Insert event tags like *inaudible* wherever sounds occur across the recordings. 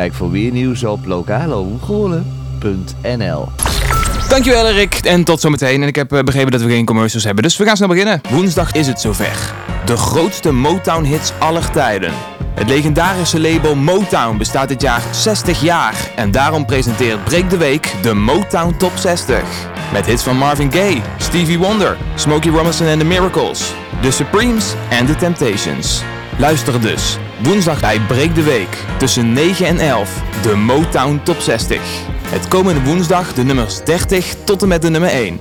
Kijk voor weer nieuws op lokaleomrolen.nl Dankjewel Erik en tot zometeen. En ik heb eh, begrepen dat we geen commercials hebben, dus we gaan snel beginnen. Woensdag is het zover. De grootste Motown hits aller tijden. Het legendarische label Motown bestaat dit jaar 60 jaar en daarom presenteert Break de Week de Motown Top 60. Met hits van Marvin Gaye, Stevie Wonder, Smokey Robinson and the Miracles, The Supremes en The Temptations. Luister dus, woensdag bij Break de Week, tussen 9 en 11, de Motown Top 60. Het komende woensdag de nummers 30 tot en met de nummer 1.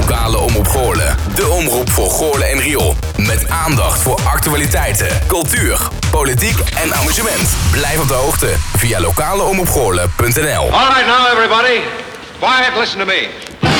Lokale Omroep Goorlen. De omroep voor Goorlen en Riool. Met aandacht voor actualiteiten, cultuur, politiek en amusement. Blijf op de hoogte via lokaleomroepgoorlen.nl All right, now, everybody. Quiet, listen to me.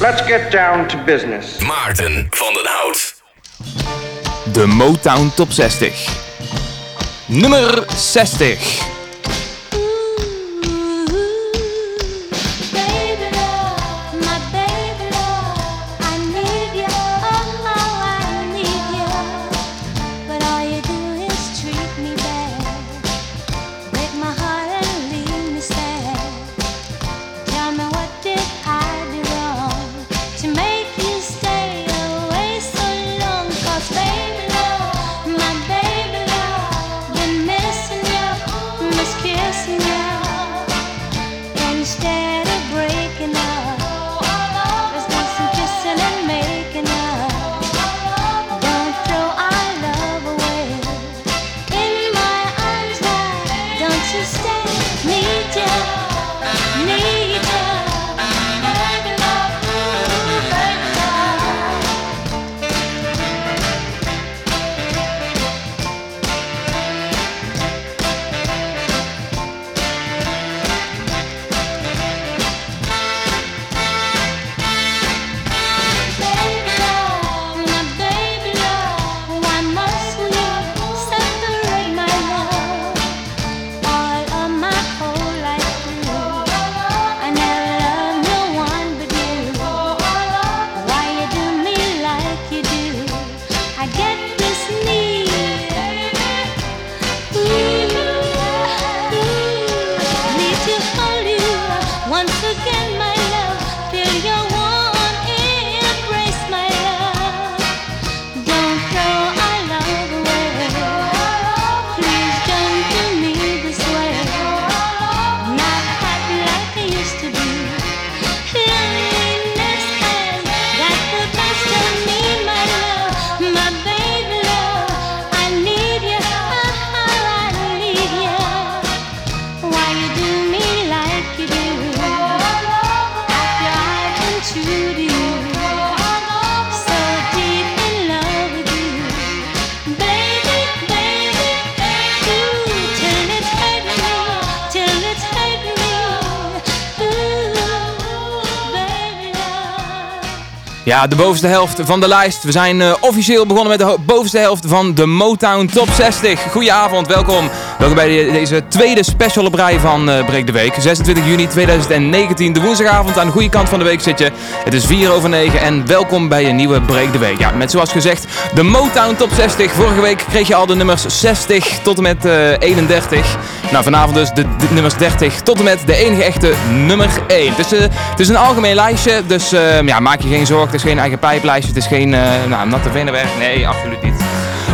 Let's get down to business. Maarten van den Hout. De Motown Top 60. Nummer 60. Ja, de bovenste helft van de lijst. We zijn eh, officieel begonnen met de bovenste helft van de Motown Top 60. Goedenavond, welkom. Welkom bij de- deze tweede special op rij van eh Breek de Week. 26 juni 2019, de woensdagavond aan de goede kant van de week zit je. Het is 4 over 9 en welkom bij een nieuwe Breek de Week. Ja, met zoals gezegd de Motown Top 60. Vorige week kreeg je al de nummers 60 tot en met eh 31. Nou, vanavond dus de, nummers 30 tot en met de enige echte nummer 1. Het is, eh, het is een algemeen lijstje, dus eh, ja, maak je geen zorgen. Het is geen eigen pijplijstje, het is geen eh nou, natte vinnenwerk. Nee, absoluut niet.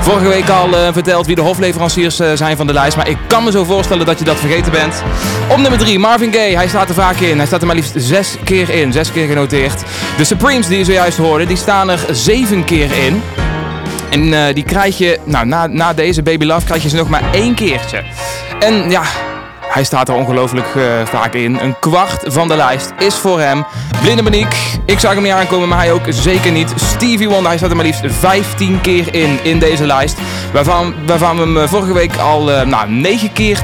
Vorige week al eh, verteld wie de hofleveranciers eh, zijn van de lijst. Maar ik kan me zo voorstellen dat je dat vergeten bent. Op nummer 3, Marvin Gaye. Hij staat er vaak in. Hij staat er maar liefst zes keer in. Zes keer genoteerd. De Supremes die je zojuist hoorde, die staan er zeven keer in. En eh, die krijg je, nou na, na deze Baby Love krijg je ze nog maar één keertje. En ja, Hij staat er ongelooflijk eh, vaak in. Een kwart van de lijst is voor hem. Blinde Monique, ik zag hem niet aankomen, maar hij ook zeker niet. Stevie Wonder, hij staat er maar liefst 15 keer in, in deze lijst. Waarvan, waarvan we hem eh, vorige week al eh, nou, 9 keer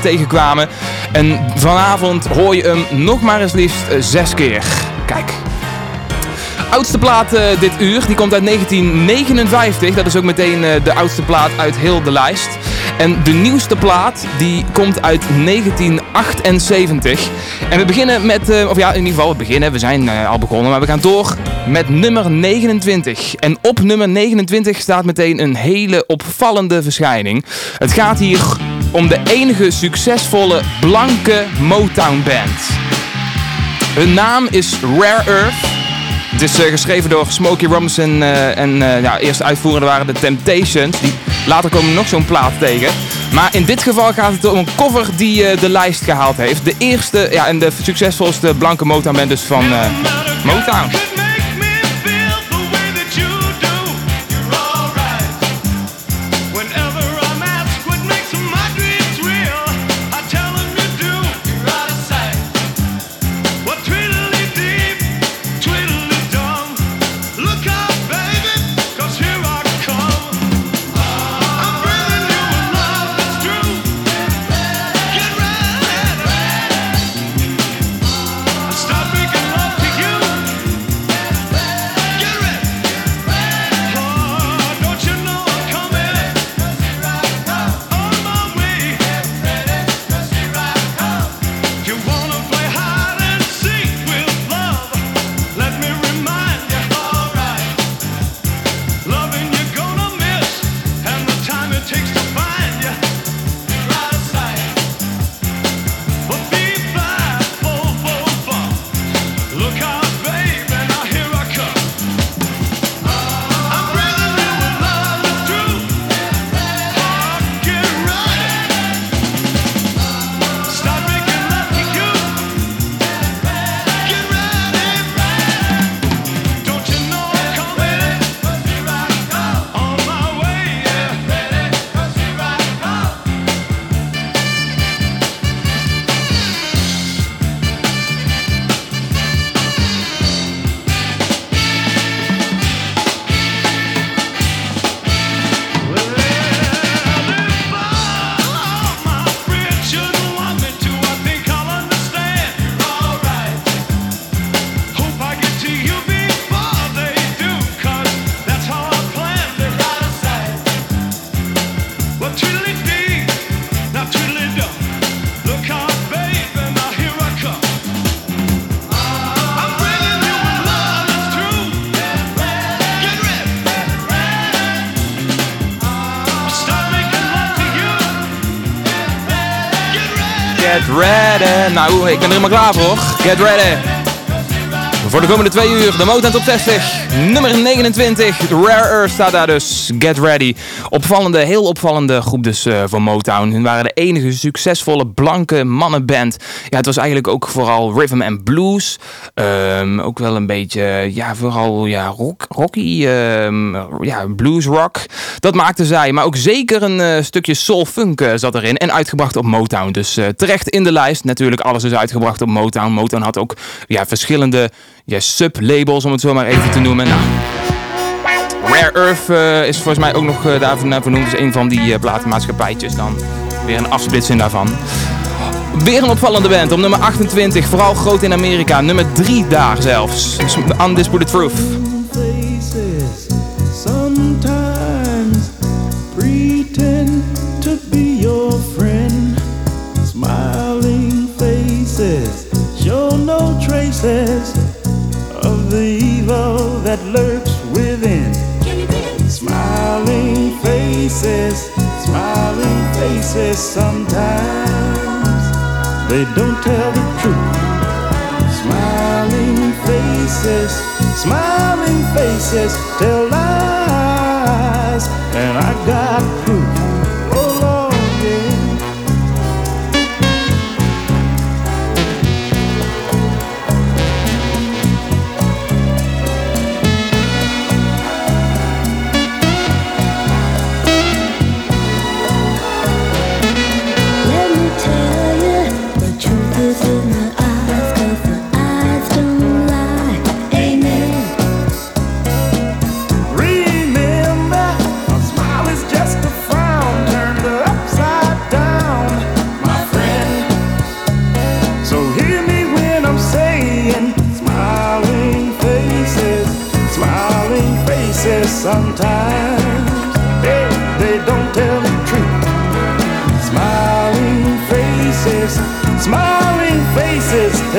tegenkwamen. En vanavond hoor je hem nog maar eens liefst 6 keer. Kijk. Oudste plaat dit uur, die komt uit 1959. Dat is ook meteen de oudste plaat uit heel de lijst. En de nieuwste plaat, die komt uit 1978. En we beginnen met, eh, of ja, in ieder geval, we beginnen, we zijn eh, al begonnen, maar we gaan door met nummer 29. En op nummer 29 staat meteen een hele opvallende verschijning. Het gaat hier om de enige succesvolle blanke Motown band. Hun naam is Rare Earth. Het is eh, geschreven door Smokey Robinson en ja, eerste uitvoerende waren de Temptations. Die, later komen nog zo'n plaat tegen. Maar in dit geval gaat het om een cover die eh, de lijst gehaald heeft. De eerste ja, en de succesvolste blanke Motown band dus van eh, Motown. Ik ben er helemaal klaar voor. Get ready. Voor de komende twee uur de Motown Top 60. Nummer 29. Rare Earth staat daar dus. Get ready. Opvallende, heel opvallende groep dus eh, van Motown. Hun waren de enige succesvolle blanke mannenband. Ja, het was eigenlijk ook vooral rhythm and blues. Ehm, ook wel een beetje, ja, vooral ja, rock, rocky. ehm, ja, blues rock. Dat maakten zij. Maar ook zeker een eh, stukje soul funk eh, zat erin. En uitgebracht op Motown. Dus terecht in de lijst. Natuurlijk, alles is uitgebracht op Motown. Motown had ook ja, verschillende ja, sublabels, om het zo maar even te noemen. Nou, Rare Earth eh, is volgens mij ook nog eh, daarvan naar vernoemd. is een van die uh, platenmaatschappijtjes dan. Weer een afsplitsing daarvan. Weer een opvallende band op nummer 28. Vooral groot in Amerika. Nummer 3 daar zelfs. Undisputed Truth. faces sometimes pretend to be your friend. Smiling faces show no traces of the evil that lurks within. Smiling faces, smiling faces sometimes they don't tell the truth. Smiling faces, smiling faces tell lies, and I got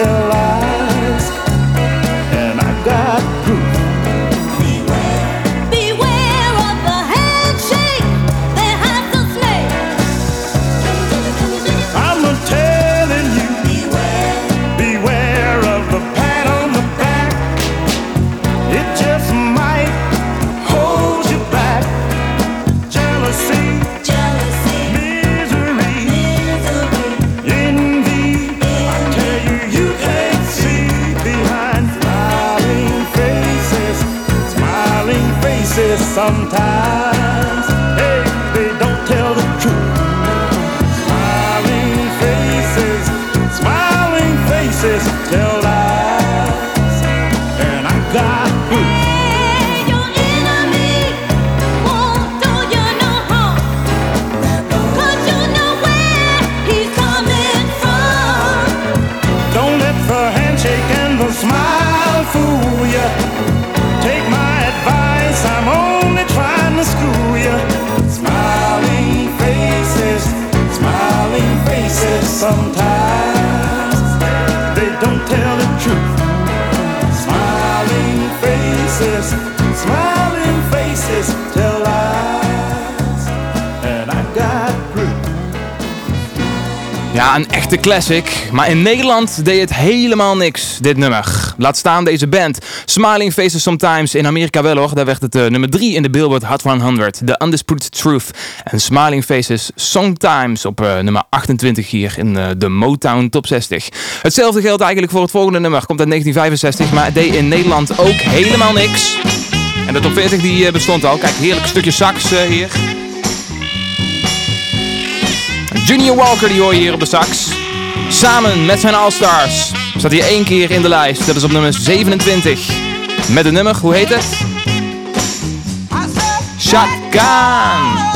tell Een echte classic. Maar in Nederland deed het helemaal niks, dit nummer. Laat staan deze band. Smiling Faces Sometimes. In Amerika wel hoor. Daar werd het eh, nummer 3 in de Billboard Hot 100. The Undisputed Truth. En Smiling Faces Sometimes op eh, nummer 28 hier in eh, de Motown Top 60. Hetzelfde geldt eigenlijk voor het volgende nummer. Komt uit 1965, maar het deed in Nederland ook helemaal niks. En de top 40 die bestond al. Kijk, heerlijk stukje sax hier. Junior Walker die hoor je hier op de sax. Samen met zijn All-Stars staat hij één keer in de lijst. Dat is op nummer 27. Met een nummer, hoe heet het? Shotgun.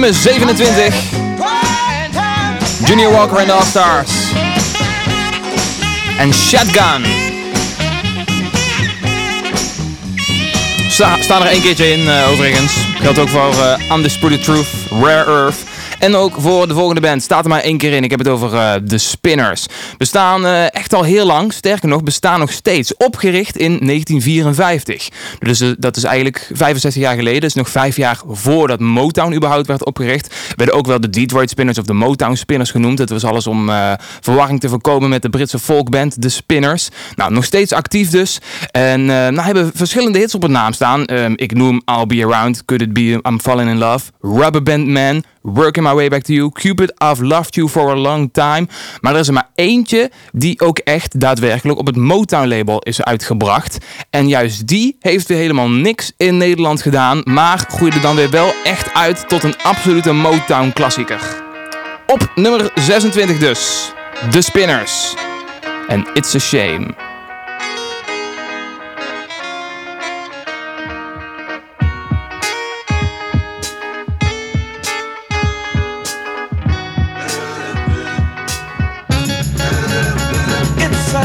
Nummer 27. Party time. Junior Walker en de All-Stars. En Shotgun. Sta, staan er één keertje in, eh, overigens. Geldt ook voor eh, Undisputed Truth, Rare Earth. En ook voor de volgende band staat er maar één keer in. Ik heb het over eh, de Spinners. Bestaan eh, echt al heel lang. Sterker nog, bestaan nog steeds. Opgericht in 1954. Dus eh, dat is eigenlijk 65 jaar geleden. Dus nog vijf jaar voordat Motown überhaupt werd opgericht. Werden ook wel de Detroit Spinners of de Motown Spinners genoemd. Het was alles om verwarring te voorkomen met de Britse folkband, de Spinners. Nou, nog steeds actief dus. En nou, hebben verschillende hits op het naam staan. Ehm, ik noem I'll Be Around, Could It Be I'm Falling In Love, Rubber Band Man, Working My Way Back To You, Cupid, I've Loved You For A Long Time. Maar er is er maar eentje die ook echt daadwerkelijk op het Motown-label is uitgebracht. En juist die heeft weer helemaal niks in Nederland gedaan, maar groeide dan weer wel echt uit tot een absolute Motown-klassieker. Op nummer 26 dus, The Spinners. En It's a Shame.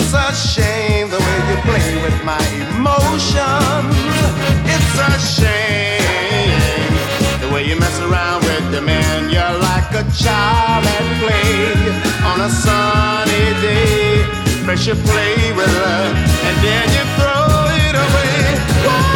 It's a shame the way you play with my emotions. It's a shame the way you mess around with your man. You're like a child at play on a sunny day. First you play with love and then you throw it away.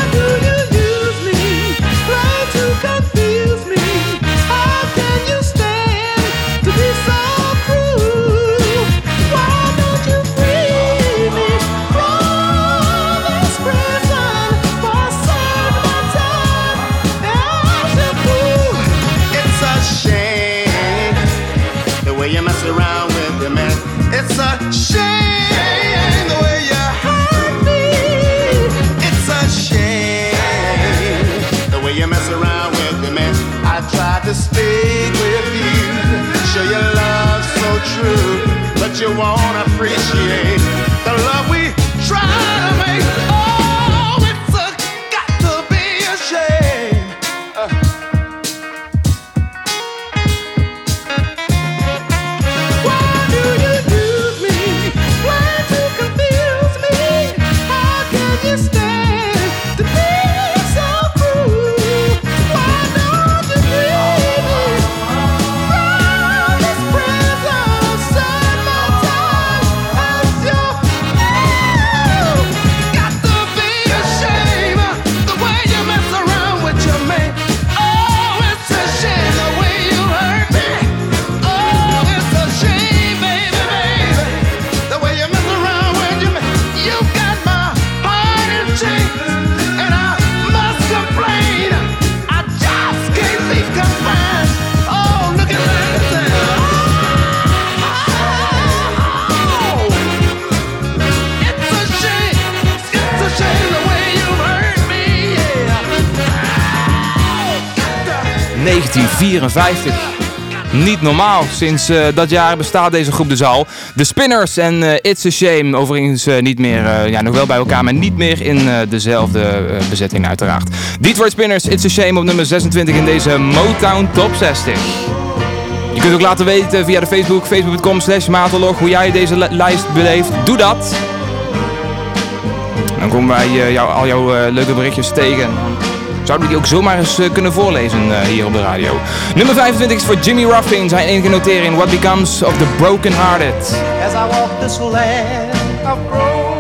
You won't appreciate the love we try to make. 1954. Niet normaal. Sinds eh, dat jaar bestaat deze groep dus al. De Spinners en eh, It's a Shame. Overigens eh, niet meer, ja, nog wel bij elkaar, maar niet meer in dezelfde bezetting uiteraard. Detroit Spinners, It's a Shame op nummer 26 in deze Motown Top 60. Je kunt ook laten weten via de Facebook, facebook.com slash matelog, hoe jij deze li- lijst beleeft. Doe dat. Dan komen wij jou, al jouw leuke berichtjes tegen. Zouden we die ook zomaar eens eh, kunnen voorlezen eh, hier op de radio. Nummer 25 is voor Jimmy Ruffin. Zijn enige notering. What Becomes of the Broken Hearted. As I walk this land of broken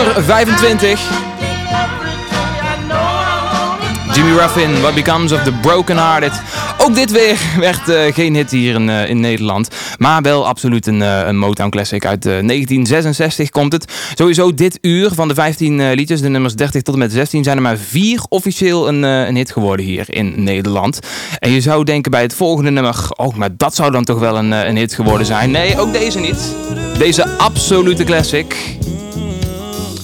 Nummer 25. Jimmy Ruffin, What Becomes of the Broken Hearted. Ook dit weer *laughs* werd eh, geen hit hier in, eh, in Nederland. Maar wel absoluut een, eh, een Motown Classic. Uit eh, 1966 komt het. Sowieso dit uur van de 15 eh, liedjes, de nummers 30 tot en met 16, zijn er maar vier officieel een, een hit geworden hier in Nederland. En je zou denken bij het volgende nummer, oh, maar dat zou dan toch wel een, een hit geworden zijn. Nee, ook deze niet. Deze absolute classic.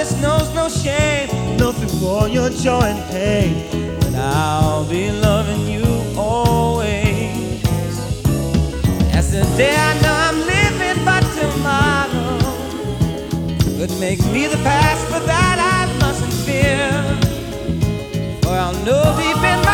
kindness knows no shame, through all your joy and pain, that I'll be loving you always. As the day I know I'm living, but tomorrow could make me the past, but that I mustn't fear. For I'll know deep in my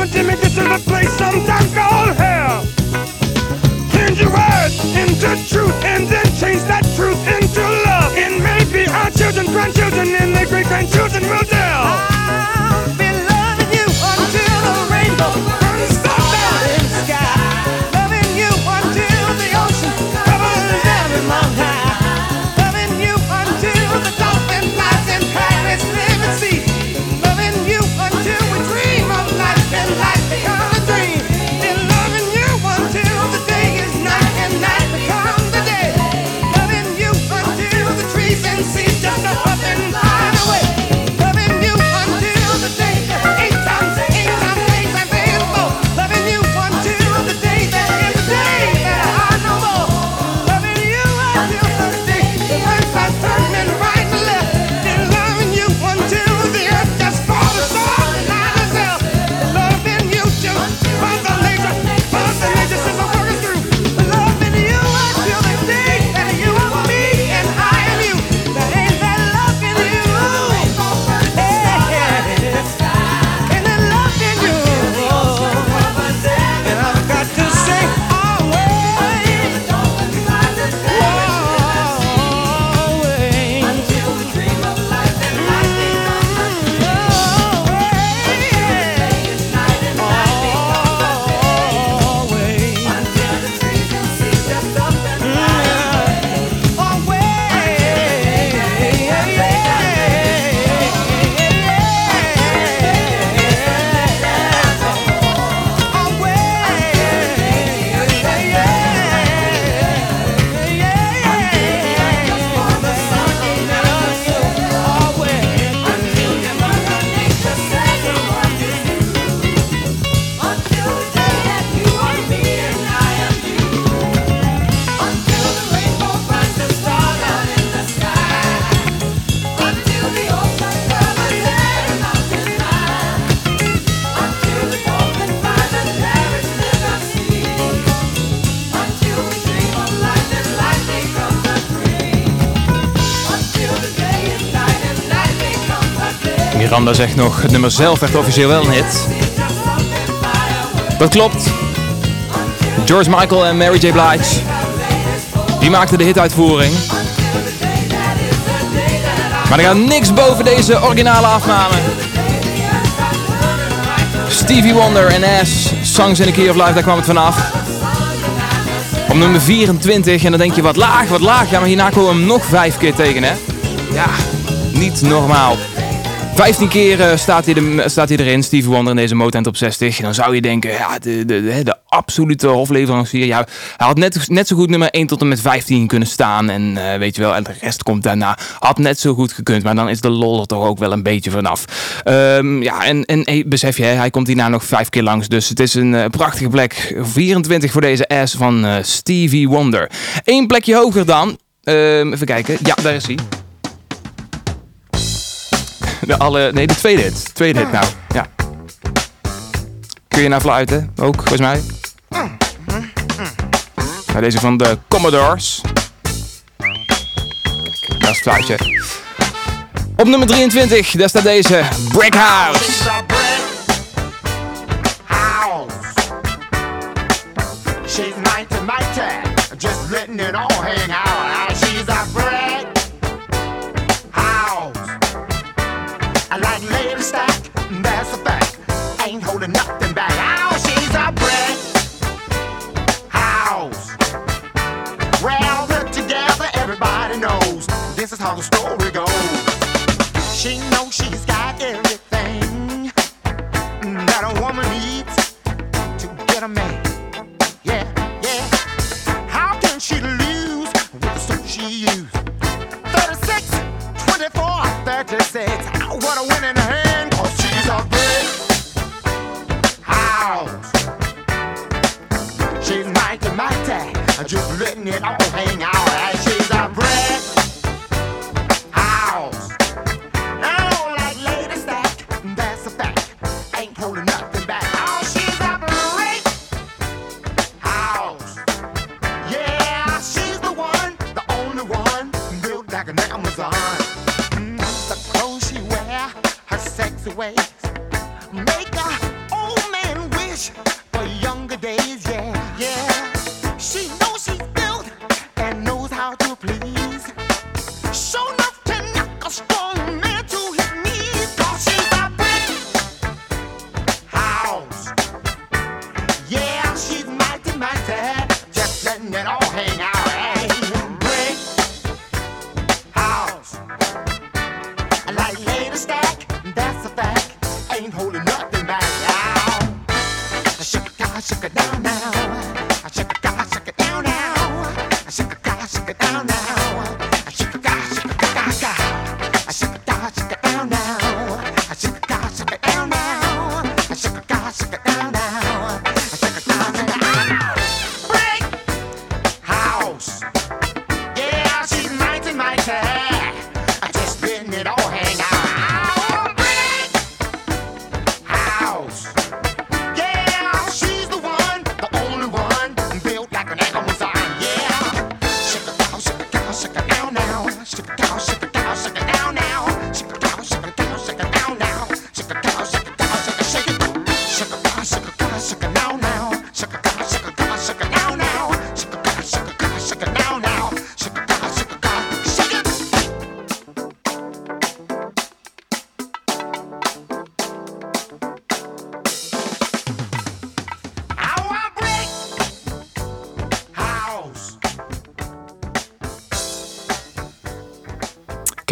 Papa Jimmy, this is the place sometimes called hell. Change your words into truth and Miranda zegt nog, het nummer zelf werd officieel wel een hit. Dat klopt. George Michael en Mary J. Blige. Die maakten de hituitvoering. Maar er gaat niks boven deze originale afname. Stevie Wonder en Ass, Songs in the Key of Life, daar kwam het vanaf. Op nummer 24, en dan denk je wat laag, wat laag. Ja, maar hierna komen we hem nog vijf keer tegen, hè? Ja, niet normaal. 15 keer eh, staat, hij er, staat hij erin, Stevie Wonder in deze Motown Top 60. En dan zou je denken, ja, de, de, de, de absolute hofleverancier. Ja, hij had net, net zo goed nummer 1 tot en met 15 kunnen staan. En eh, weet je wel, en de rest komt daarna. Had net zo goed gekund, maar dan is de lol er toch ook wel een beetje vanaf. Ehm, ja, en, en besef je, hij komt hierna nog vijf keer langs. Dus het is een eh, prachtige plek. 24 voor deze S van Stevie Wonder. Eén plekje hoger dan. Ehm, even kijken. Ja, daar is hij. De alle, nee, de tweede hit. Tweede hit nou. Ja. Kun je naar fluiten? Ook, volgens mij. Nou, deze van de Commodores. Kijk, dat is het fluitje. Op nummer 23, daar staat deze. Brick House. She's mighty, mighty, just letting it all hang out. Ah, She's a I like lady stack, that's a fact. Ain't holding nothing back. Oh, she's a brick house. Well put together, everybody knows this is how the story goes. She knows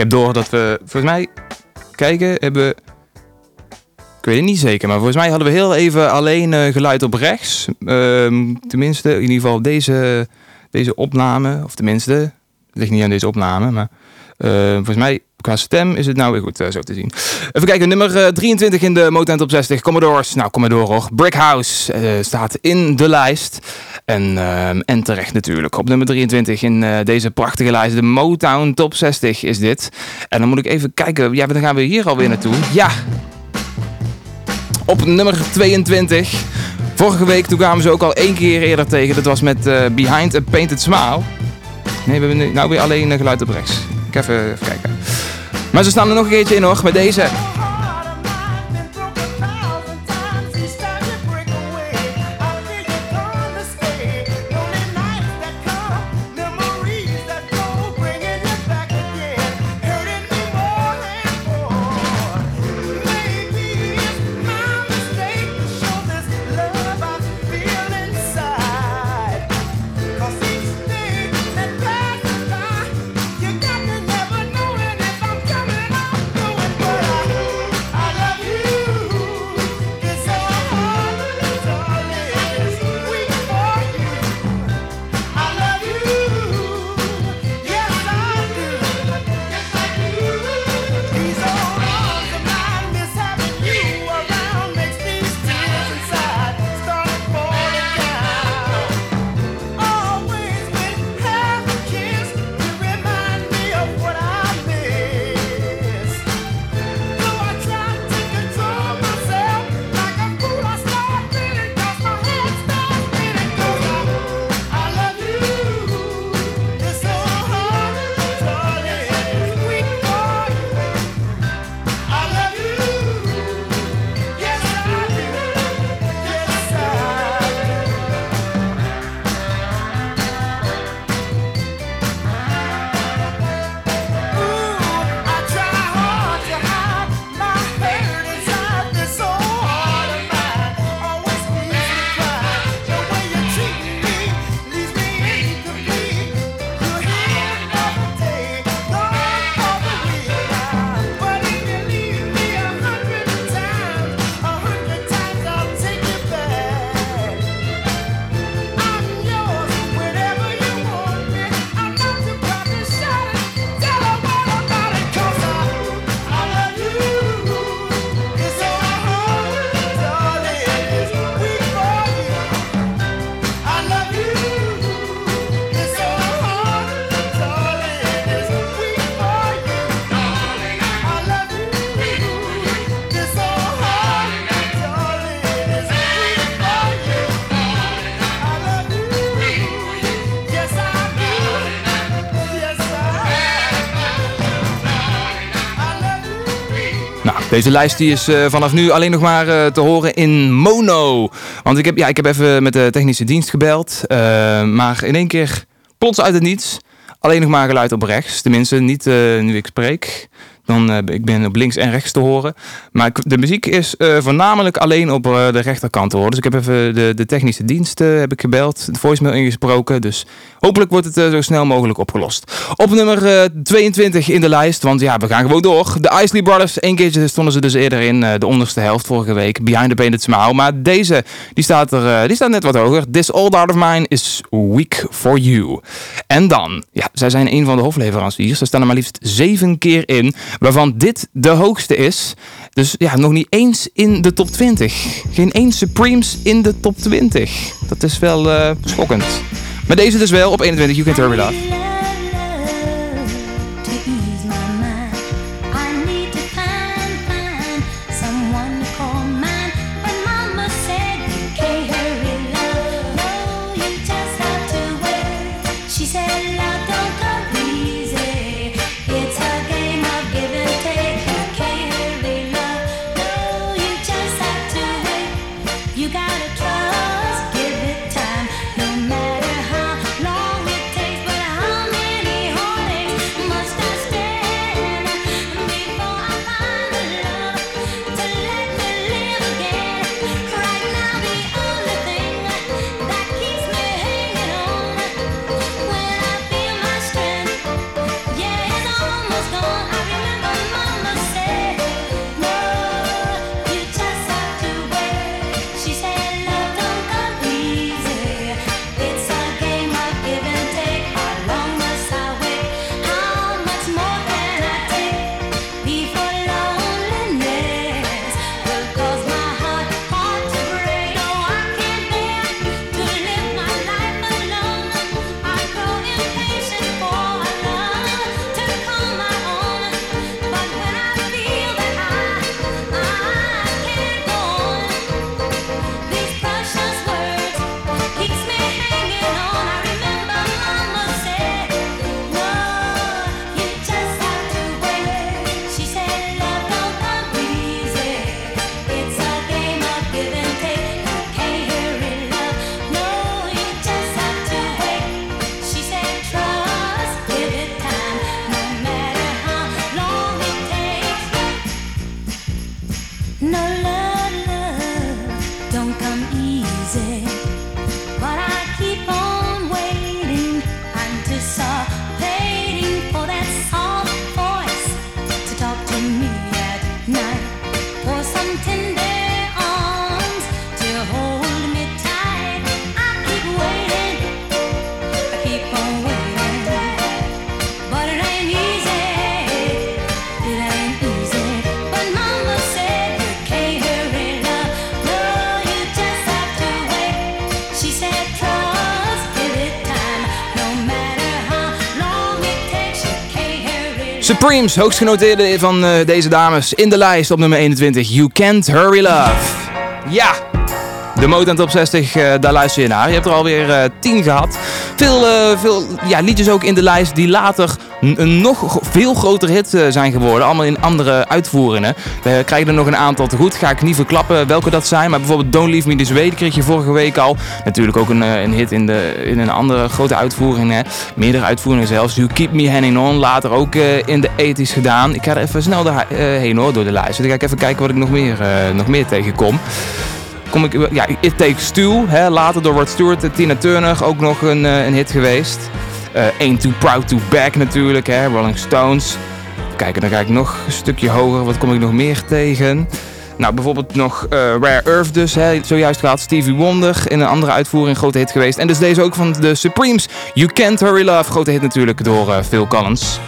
Ik heb door dat we, volgens mij, kijken, hebben... Ik weet het niet zeker, maar volgens mij hadden we heel even alleen eh, geluid op rechts. Ehm, tenminste, in ieder geval deze, deze opname, of tenminste, het ligt niet aan deze opname, maar eh, volgens mij qua stem is het nou weer goed eh, zo te zien. Even kijken, nummer eh, 23 in de Motown Top 60, Commodores. Nou, Commodore hoor. Brick staat in de lijst. En, ehm, en terecht natuurlijk. Op nummer 23 in eh, deze prachtige lijst, de Motown Top 60 is dit. En dan moet ik even kijken, ja, dan gaan we hier alweer naartoe. Ja, op nummer 22. Vorige week toen kwamen ze ook al één keer eerder tegen. Dat was met eh, Behind a Painted Smile. Nee, we hebben nu nou weer alleen geluid op rechts. Ik even, even kijken. Maar ze staan er nog een keertje in hoor, met deze. Deze lijst die is eh, vanaf nu alleen nog maar eh, te horen in mono. Want ik heb, ja, ik heb even met de technische dienst gebeld. eh, maar in één keer, plots uit het niets, alleen nog maar geluid op rechts. Tenminste, niet nu ik spreek. Dan, eh, ik ben op links en rechts te horen. Maar de muziek is eh, voornamelijk alleen op eh, de rechterkant te horen. Dus ik heb even de, de technische dienst eh, heb ik gebeld, de voicemail ingesproken. Dus hopelijk wordt het zo snel mogelijk opgelost. Op nummer eh, 22 in de lijst, want ja, we gaan gewoon door. De Isley Brothers, Eén keertje stonden ze dus eerder in de onderste helft vorige week. Behind the Painted Smile. Maar deze, die staat, er, die staat net wat hoger. This Old Heart of Mine is weak for you. En dan, ja, zij zijn een van de hofleveranciers. Ze staan er maar liefst zeven keer in. Waarvan dit de hoogste is. Dus ja, nog niet eens in de top 20. Geen één Supremes in de top 20. Dat is wel eh, schokkend. Maar deze dus wel op 21, You Can Turn It Off. You gotta trust, Supremes, hoogst genoteerde van eh, deze dames in de lijst op nummer 21. You Can't Hurry Love. Ja, de Motown Top 60, eh, daar luister je naar. Je hebt er alweer eh 10 gehad. Veel, veel ja, liedjes ook in de lijst die later een nog veel groter hit eh, zijn geworden. Allemaal in andere uitvoeringen. We krijgen er nog een aantal te goed. Ga ik niet verklappen welke dat zijn. Maar bijvoorbeeld Don't Leave Me This Way, kreeg je vorige week al. Natuurlijk ook een, eh, een hit in, de, in een andere grote uitvoering. Hè. Meerdere uitvoeringen zelfs. You Keep Me Hanging On, later ook eh, in de 80s gedaan. Ik ga er even snel doorheen hoor, door de lijst. Dus dan ga ik even kijken wat ik nog meer, nog meer tegenkom kom ik, ja, It Takes Two, hè, later door Rod Stewart Tina Turner, ook nog een, een hit geweest. Eh Ain't Too Proud To Back natuurlijk, hè, Rolling Stones. Kijken, dan ga ik nog een stukje hoger, wat kom ik nog meer tegen? Nou, bijvoorbeeld nog eh, Rare Earth dus, hè, zojuist gehad. Stevie Wonder in een andere uitvoering, grote hit geweest. En dus deze ook van de Supremes, You Can't Hurry Love, grote hit natuurlijk door eh, Phil Collins.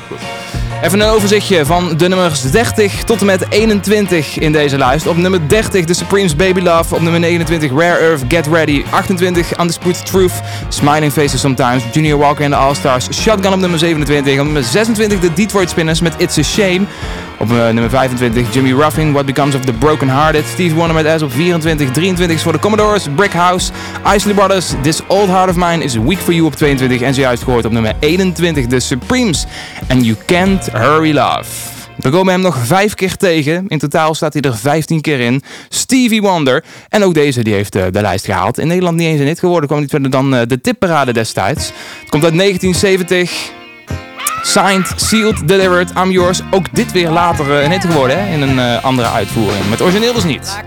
Even een overzichtje van de nummers 30 tot en met 21 in deze lijst. Op nummer 30 The Supremes Baby Love. Op nummer 29 Rare Earth Get Ready. 28 Undisputed Truth. Smiling Faces Sometimes. Junior Walker and the All-Stars. Shotgun op nummer 27. Op nummer 26 de Detroit Spinners met It's a Shame. Op eh, nummer 25 Jimmy Ruffin, What Becomes of the Broken Hearted. Steve Wonder met S op 24. 23 is voor de Commodores, Brick House, Isley Brothers. This Old Heart of Mine is weak for You op 22. En zojuist gehoord op nummer 21 de Supremes. And You Can't Hurry Love. We komen hem nog vijf keer tegen. In totaal staat hij er 15 keer in. Stevie Wonder. En ook deze die heeft eh, de lijst gehaald. In Nederland niet eens in hit geworden. Kwam niet verder dan eh, de tipparade destijds. Het komt uit 1970. Signed, Sealed, Delivered, I'm Yours. Ook dit weer later eh, in het geworden hè? in een eh, andere uitvoering. Met origineel dus niet.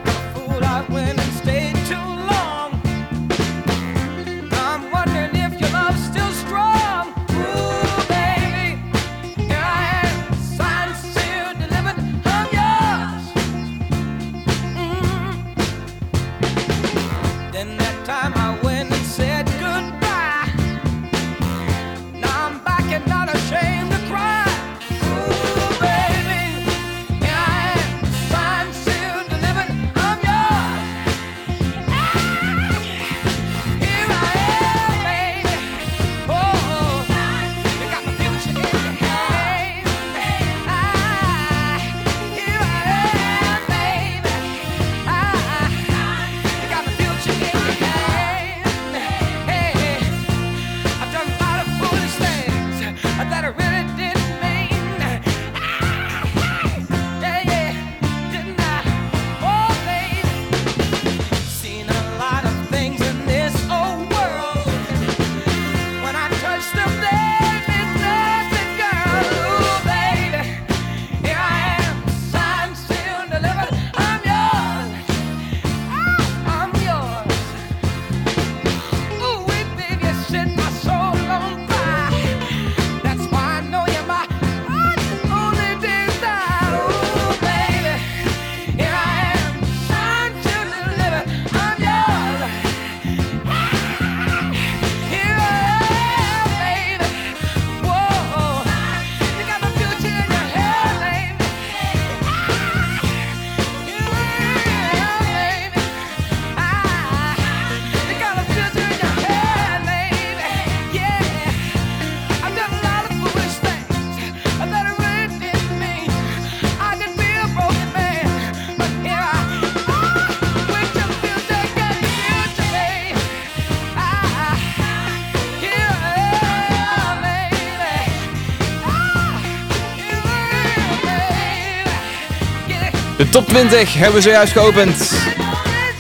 Top 20 hebben we zojuist geopend.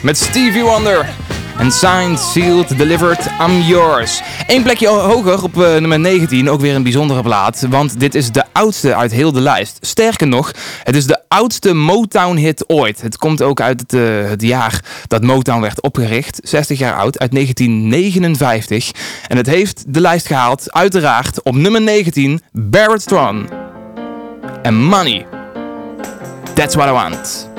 Met Stevie Wonder. En signed, sealed, delivered, I'm yours. Eén plekje hoger op eh, nummer 19, ook weer een bijzondere plaat. Want dit is de oudste uit heel de lijst. Sterker nog, het is de oudste Motown-hit ooit. Het komt ook uit het, eh, het, jaar dat Motown werd opgericht. 60 jaar oud, uit 1959. En het heeft de lijst gehaald, uiteraard, op nummer 19, Barrett Tron. En Money. That's what I want.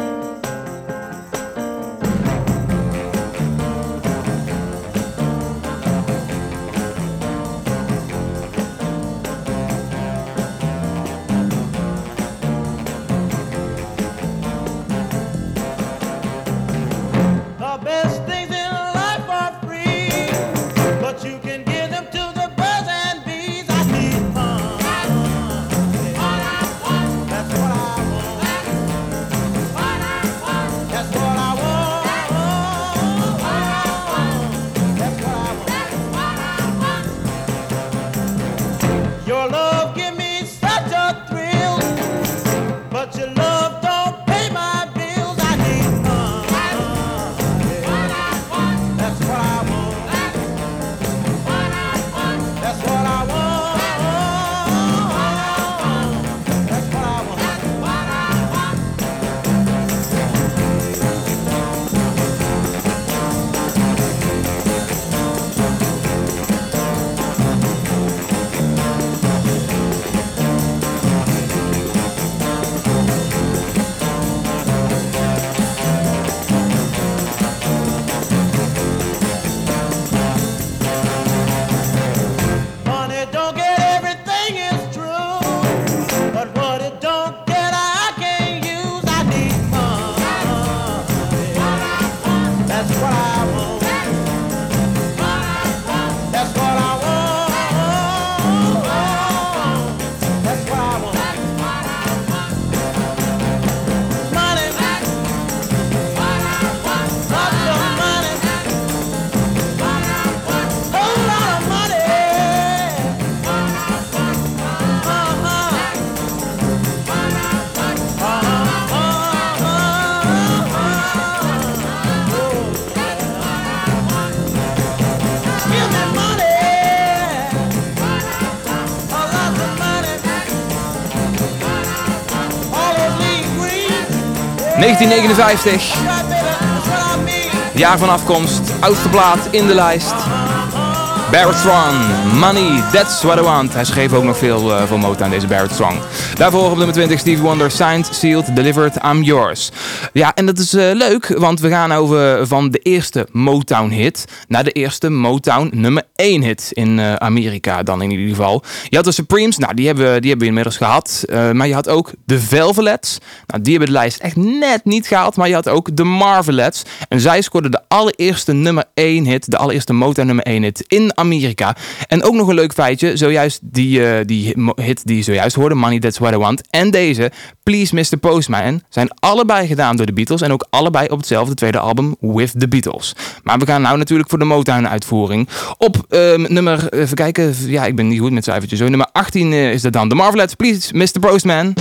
1959. Jaar van afkomst, oudste plaat in de lijst. Barrett Strong, Money, That's What I Want. Hij schreef ook nog veel eh, voor Motown, deze Barrett Strong. Daarvoor op nummer 20 Stevie Wonder, Signed, Sealed, Delivered, I'm Yours. Ja, en dat is eh, leuk, want we gaan over van de eerste Motown-hit naar de eerste Motown nummer 1 hit in eh, Amerika dan in ieder geval. Je had de Supremes, nou die hebben, die hebben we inmiddels gehad. Eh, maar je had ook de Velvets. Nou, die hebben de lijst echt net niet gehaald, maar je had ook de Marvelettes. En zij scoorden de allereerste nummer 1 hit, de allereerste Motown nummer 1 hit in Amerika. En ook nog een leuk feitje, zojuist die, die hit die je zojuist hoorde, Money That's What I Want, en deze, Please Mr. Postman, zijn allebei gedaan door de Beatles en ook allebei op hetzelfde tweede album With the Beatles. Maar we gaan nou natuurlijk voor de Motown uitvoering. Op ehm, nummer, even kijken, ja ik ben niet goed met cijfertjes, nummer 18 eh, is dat dan. The Marvelettes, Please Mr. Postman.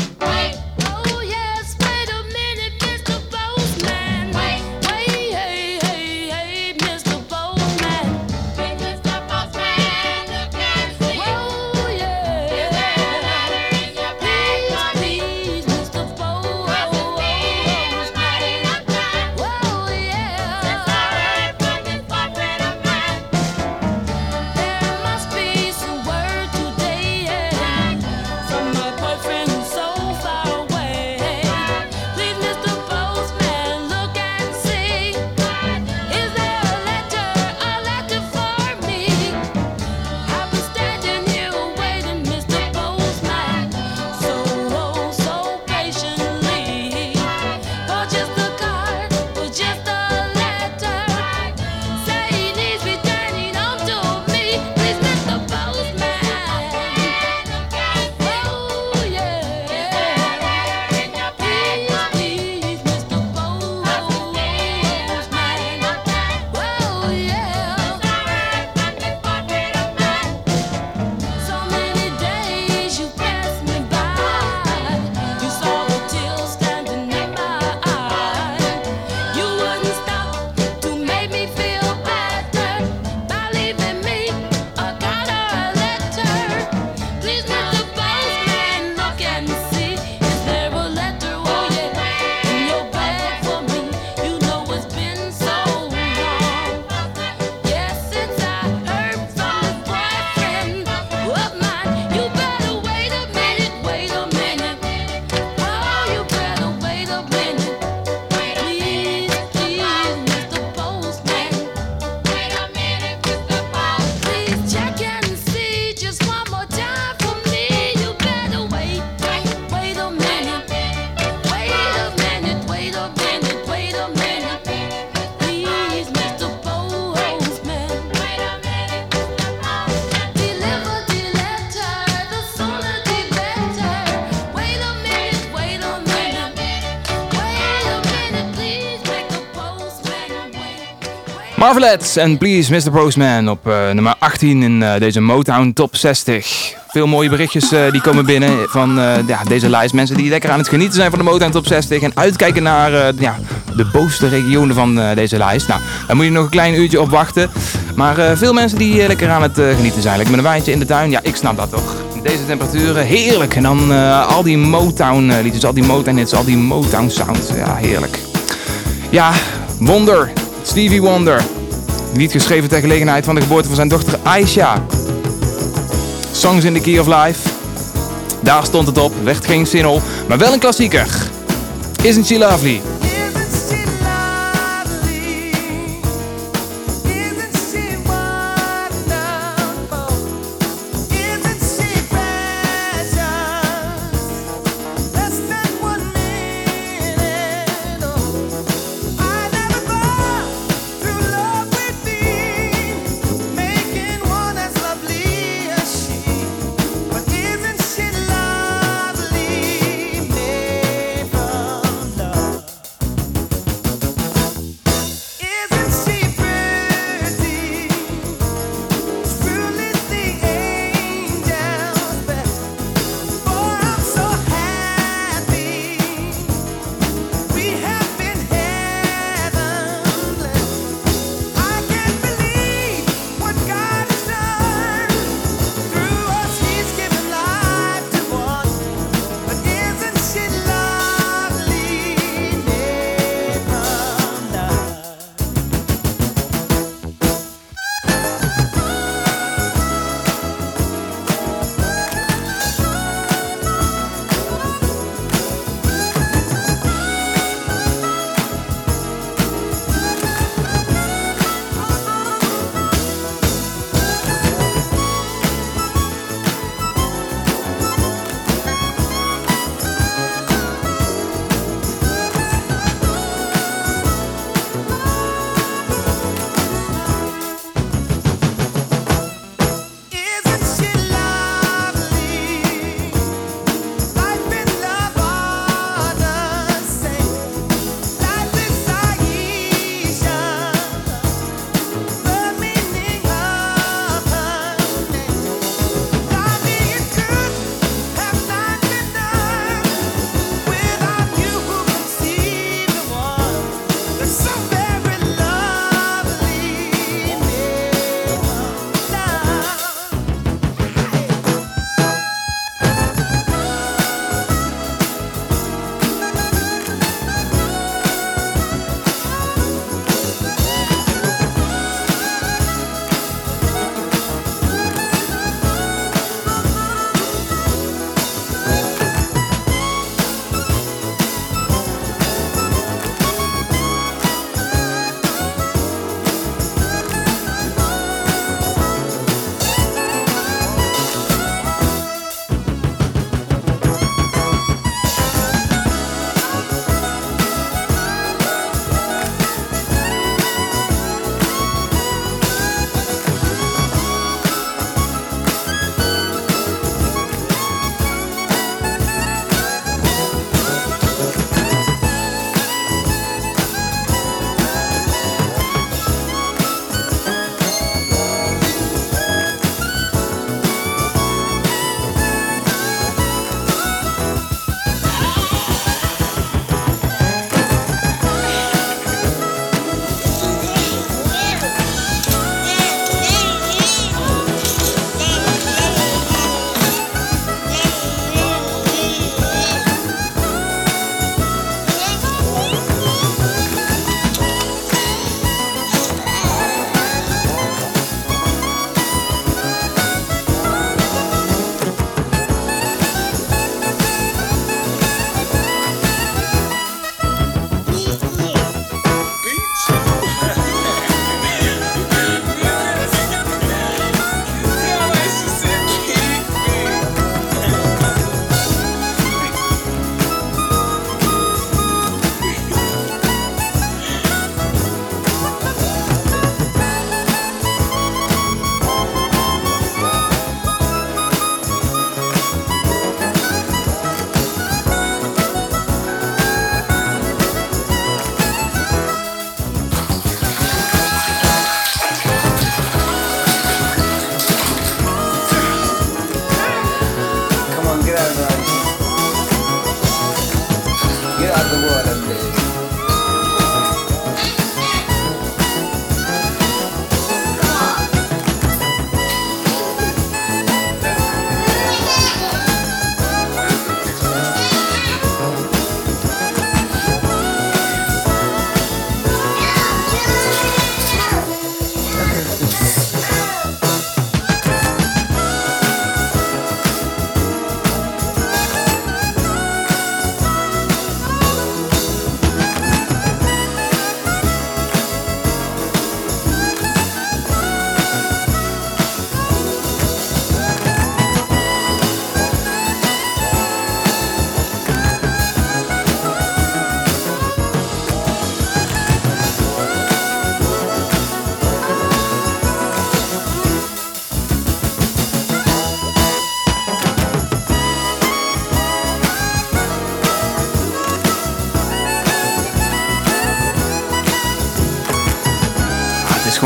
Marvelettes en Please Mr. Postman op eh, nummer 18 in eh, deze Motown Top 60. Veel mooie berichtjes eh, die komen binnen van ja, deze lijst. Mensen die lekker aan het genieten zijn van de Motown Top 60 en uitkijken naar ja, de bovenste regionen van deze lijst. Nou, daar moet je nog een klein uurtje op wachten. Maar veel mensen die lekker aan het genieten zijn. Lekker met een wijntje in de tuin. Ja, ik snap dat toch. Deze temperaturen, heerlijk. En dan al die Motown liedjes, al die Motown hits, al die Motown sounds. Ja, heerlijk. Ja, Wonder. Stevie Wonder. Lied geschreven ter gelegenheid van de geboorte van zijn dochter Aisha. Songs in the Key of Life. Daar stond het op. Werd geen single, maar wel een klassieker. Isn't She Lovely?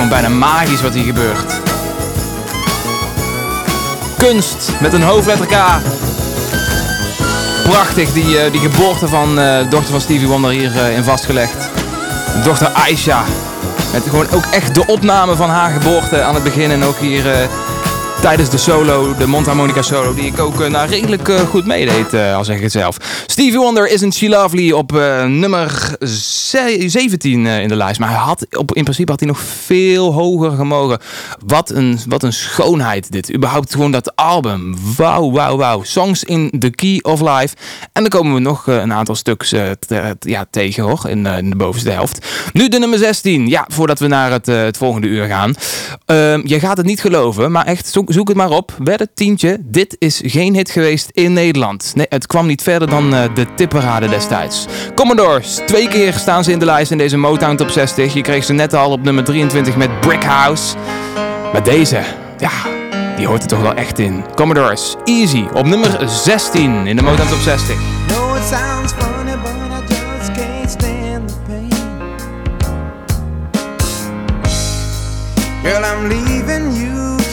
Bijna magisch wat hier gebeurt. Kunst met een hoofdletter K. Prachtig, die, eh, die geboorte van de dochter van Stevie Wonder hier eh, in vastgelegd. Dochter Aisha. Met gewoon ook echt de opname van haar geboorte aan het begin. En ook hier tijdens de solo, de mondharmonica solo, die ik ook eh, nou, redelijk eh, goed meedeed, eh, al zeg ik het zelf. Stevie Wonder, Isn't She Lovely, op nummer ze- 17 eh, in de lijst. Maar hij had, op, in principe had hij nog veel hoger gemogen. Wat een, wat een schoonheid dit. Überhaupt gewoon dat album. Wauw, wauw, wauw. Songs in the Key of Life. En dan komen we nog een aantal stuks ja, tegen hoor, in, in de bovenste helft. Nu de nummer 16. Ja, voordat we naar het, het volgende uur gaan. Ehm, je gaat het niet geloven, maar echt, zoek, het maar op. Werd het tientje. Dit is geen hit geweest in Nederland. Nee, het kwam niet verder dan eh, de tipperade destijds. Commodores, twee keer staan ze in de lijst in deze Motown Top 60. Je kreeg ze net al op nummer 23 met Brick House. Maar deze, ja, die hoort er toch wel echt in. Commodores, Easy, op nummer 16 in de Motown Top 60. know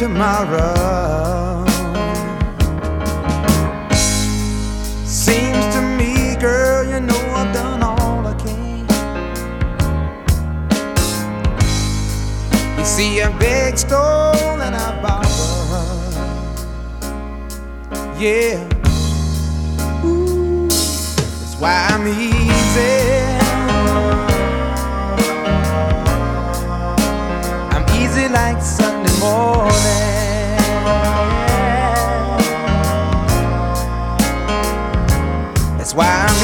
tomorrow. Seems to me, girl, you know I've done all I can. You see, I beg, stole, and I borrowed. Yeah. Ooh, That's why I'm easy. I'm easy like morning. That's why I'm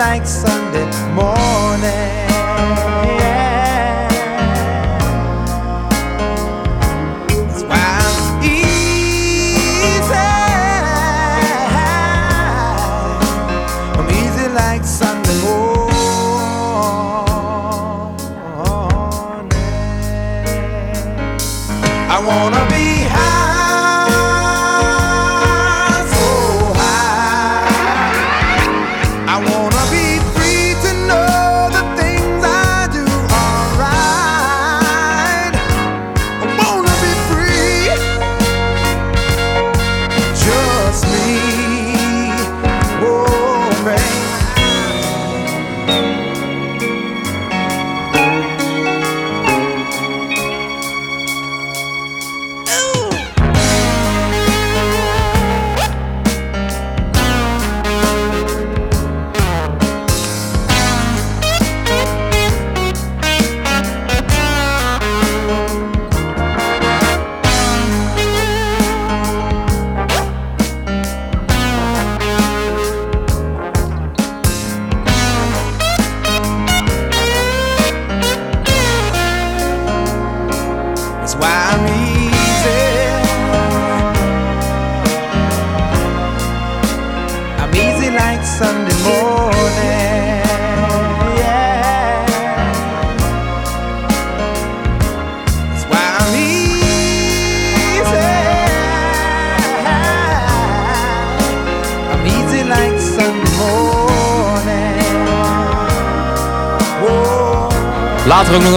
Like Sunday morning.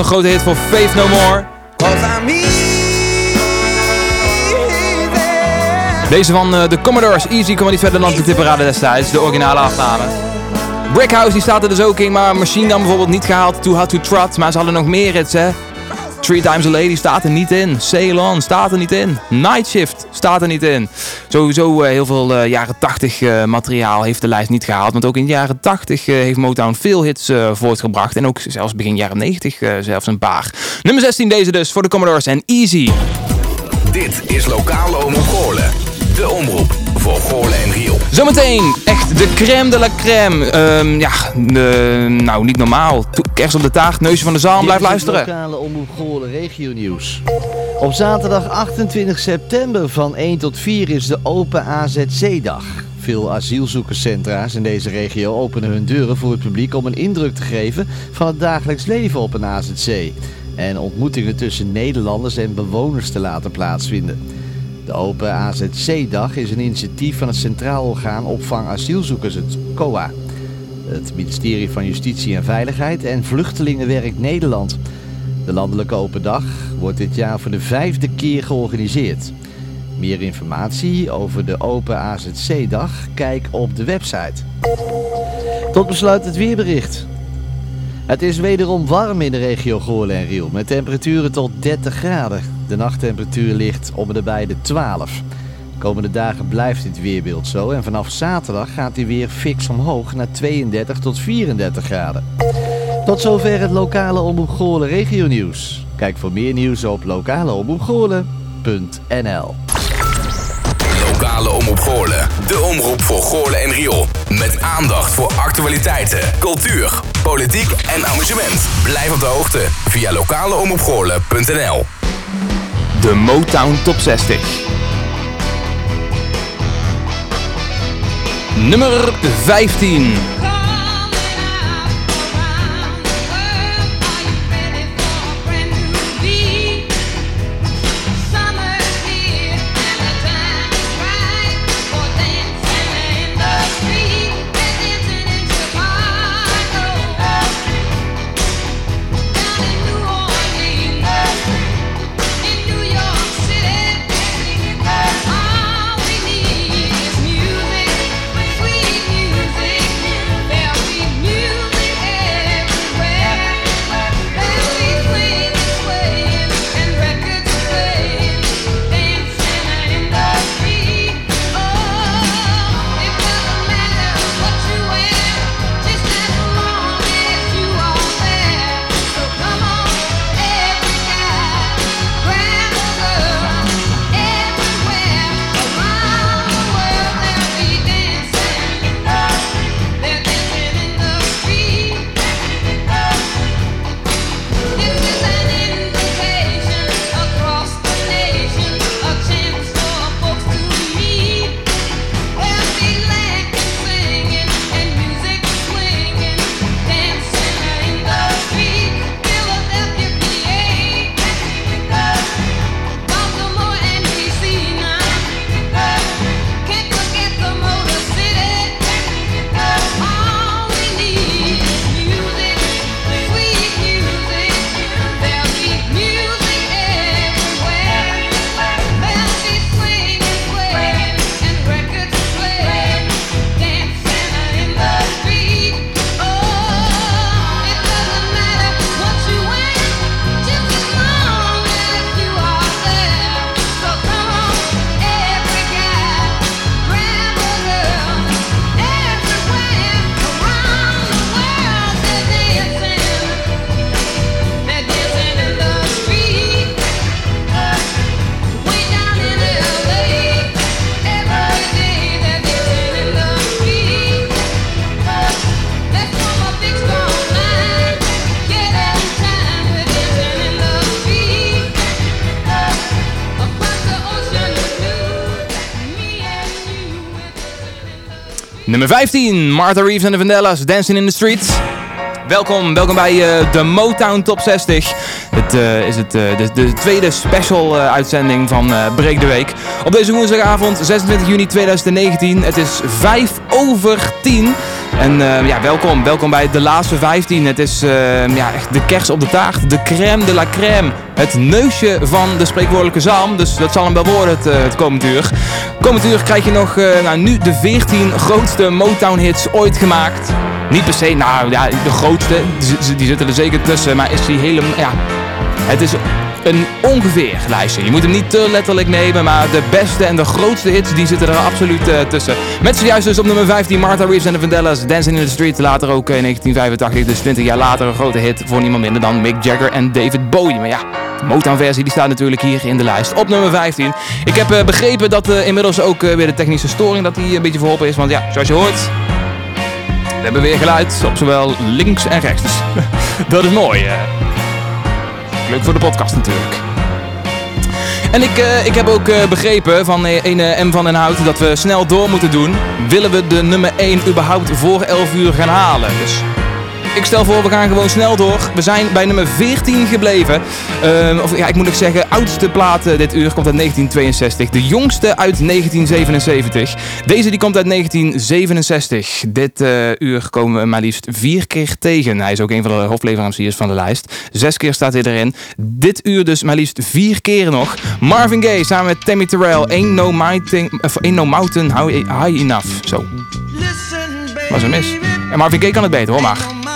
Een grote hit voor Faith No More. Deze van eh, de Commodores Easy kwam niet verder dan de tipperade destijds, de originale afname. Brickhouse die staat er dus ook in, maar Machine Gun bijvoorbeeld niet gehaald. Too Hot To Trot, maar ze hadden nog meer hits hè. Three Times a Lady staat er niet in. Ceylon staat er niet in. Night Shift staat er niet in. Sowieso eh, heel veel eh, jaren 80 eh, materiaal heeft de lijst niet gehaald. Want ook in de jaren 80 eh, heeft Motown veel hits voortgebracht. En ook zelfs begin jaren 90 eh, zelfs een paar. Nummer 16 deze dus voor de Commodores en Easy. Dit is Lokale Omroep Goorlen. De omroep voor Goorlen en Riel. Zometeen echt de crème de la crème. Ehm, ja, de- nou niet normaal. Kerst op de taart, neusje van de zalm, blijf luisteren. lokale Omroep Goorlen regio nieuws. Op zaterdag 28 september van 1 tot 4 is de Open AZC-dag. Veel asielzoekerscentra's in deze regio openen hun deuren voor het publiek om een indruk te geven van het dagelijks leven op een AZC. En ontmoetingen tussen Nederlanders en bewoners te laten plaatsvinden. De Open AZC-dag is een initiatief van het Centraal Orgaan Opvang Asielzoekers, het COA. Het ministerie van Justitie en Veiligheid en Vluchtelingenwerk Nederland. De Landelijke Open Dag wordt dit jaar voor de vijfde keer georganiseerd. Meer informatie over de Open AZC-dag kijk op de website. Tot besluit het weerbericht. Het is wederom warm in de regio Goorlen en Riel met temperaturen tot 30 graden. De nachttemperatuur ligt om de bij de 12. De komende dagen blijft dit weerbeeld zo en vanaf zaterdag gaat hij weer fix omhoog naar 32 tot 34 graden. Tot zover het lokale Omroep Goorlen regio nieuws. Kijk voor meer nieuws op lokaleomroepgoorlen.nl Lokale Omroep Goorlen. De omroep voor Goorlen en Riool. Met aandacht voor actualiteiten, cultuur, politiek en amusement. Blijf op de hoogte via lokaleomroepgoorlen.nl De Motown Top 60. Nummer 15. Nummer 15, Martha Reeves en de Vandellas, Dancing in the Streets. Welkom, welkom bij eh, de Motown Top 60. Het eh, is het, eh, de, de tweede special uitzending van Breek de Week. Op deze woensdagavond, 26 juni 2019. Het is 5 over 10. En eh, ja, welkom, welkom bij de laatste 15. Het is eh, ja, echt de kers op de taart, de crème de la crème. Het neusje van de spreekwoordelijke zalm. Dus dat zal hem wel worden het, eh, komend uur. Komend uur krijg je nog nou, nu de 14 grootste Motown hits ooit gemaakt. Niet per se, nou ja, de grootste, die zitten er zeker tussen. Maar is die helemaal, ja, Het is een ongeveer lijstje. Je moet hem niet te letterlijk nemen, maar de beste en de grootste hits die zitten er absoluut eh, tussen. Met zojuist dus op nummer 15 Martha Reeves en de Vandellas, Dancing in the Street. Later ook in 1985, dus 20 jaar later een grote hit voor niemand minder dan Mick Jagger en David Bowie. Maar ja, de Motown versie die staat natuurlijk hier in de lijst op nummer 15. Ik heb eh, begrepen dat eh, inmiddels ook weer de technische storing dat die een beetje verholpen is. Want ja, zoals je hoort, we hebben weer geluid op zowel links en rechts. *laughs* Dat is mooi. Leuk voor de podcast natuurlijk. En ik, eh, ik heb ook eh, begrepen van eh, een eh, M van den Hout dat we snel door moeten doen. Willen we de nummer 1 überhaupt voor 11 uur gaan halen? Dus ik stel voor, we gaan gewoon snel door. We zijn bij nummer 14 gebleven. Ehm, of ja, ik moet nog zeggen, oudste plaat eh, dit uur komt uit 1962. De jongste uit 1977. Deze die komt uit 1967. Dit eh, uur komen we maar liefst vier keer tegen. Hij is ook een van de hoofdleveranciers van de lijst. Zes keer staat hij erin. Dit uur dus maar liefst vier keer nog. Marvin Gaye samen met Tammy Terrell. Ain't no mountain, of ain't no mountain high, high enough. Zo. Was een mis. En Marvin Gaye kan het beter hoor maar.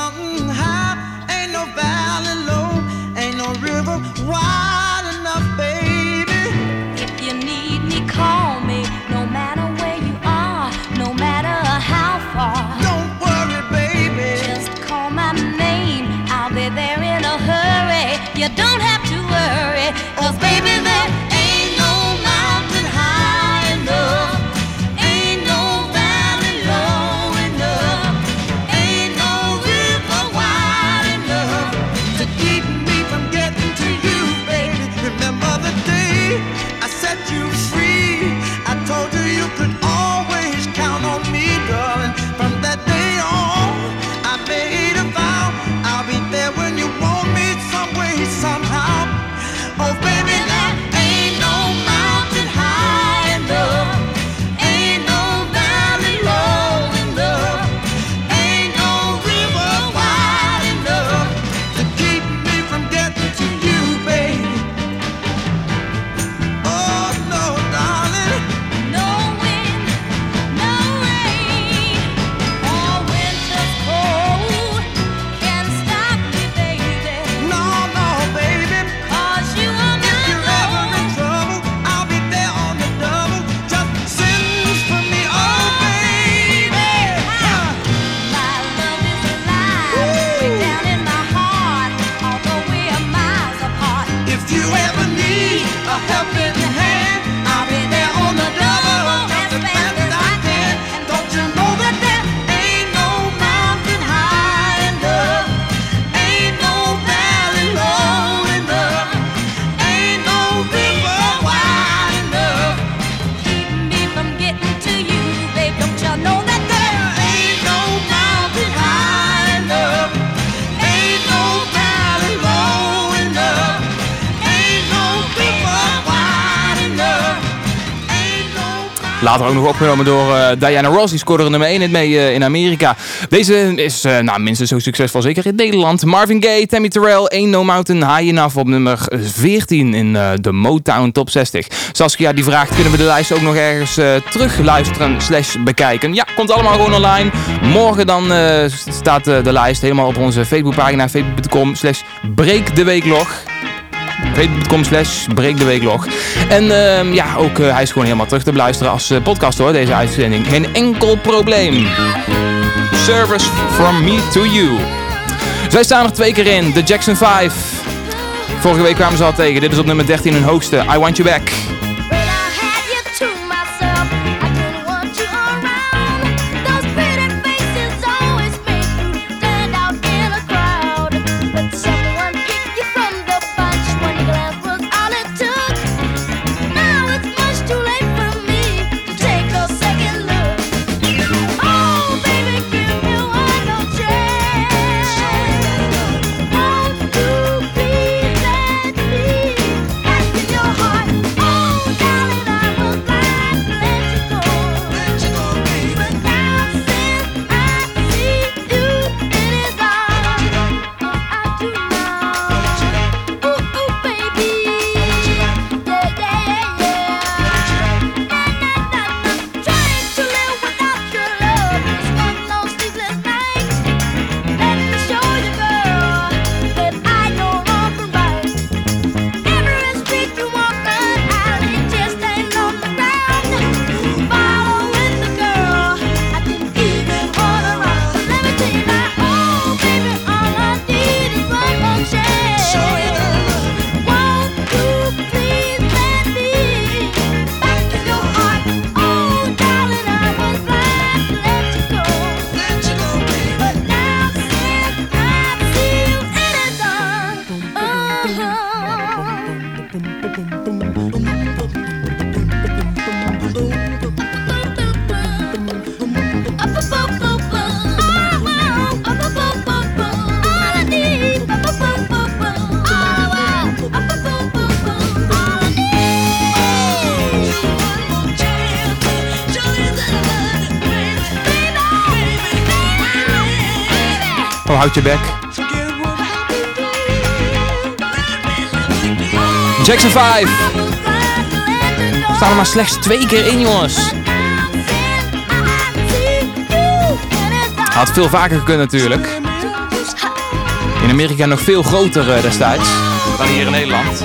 Later ook nog opgenomen door eh, Diana Ross. Die scoorde er nummer 1 in mee eh, in Amerika. Deze is eh, nou, minstens zo succesvol, zeker in Nederland. Marvin Gaye, Tammy Terrell, Ain't No Mountain High Enough op nummer 14 in de Motown Top 60. Saskia die vraagt, kunnen we de lijst ook nog ergens terug luisteren slash bekijken? Ja, komt allemaal gewoon online. Morgen dan staat de lijst helemaal op onze Facebookpagina, facebook.com slash breekdeweeklog. Facebook.com slash weeklog. En ehm, ja, ook eh, hij is gewoon helemaal terug te beluisteren als eh, podcast hoor, deze uitzending. Geen enkel probleem. Service from me to you. Zij staan er twee keer in, de Jackson 5. Vorige week kwamen ze al tegen. Dit is op nummer 13 hun hoogste. I Want You Back. Houd je bek. Jackson 5. Staan er maar slechts twee keer in, jongens. Had veel vaker gekund natuurlijk. In Amerika nog veel groter eh, destijds dan hier in Nederland.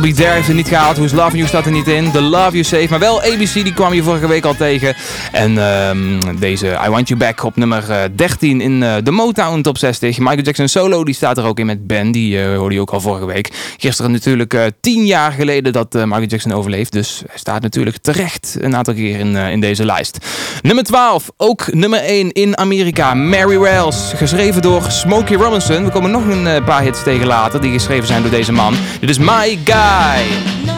Be There heeft het niet gehaald. Who's Loving You staat er niet in. The Love You Save. Maar wel ABC, die kwam je vorige week al tegen. En ehm, deze I Want You Back op nummer eh, 13 in eh, de Motown Top 60. Michael Jackson solo, die staat er ook in met Ben. Die eh, hoorde je ook al vorige week. Gisteren natuurlijk eh, tien jaar geleden dat eh, Michael Jackson overleeft. Dus hij staat natuurlijk terecht een aantal keer in, eh, in deze lijst. Nummer 12, ook nummer 1 in Amerika. Mary Wells, geschreven door Smokey Robinson. We komen nog een eh, paar hits tegen later die geschreven zijn door deze man. Dit is My Guy.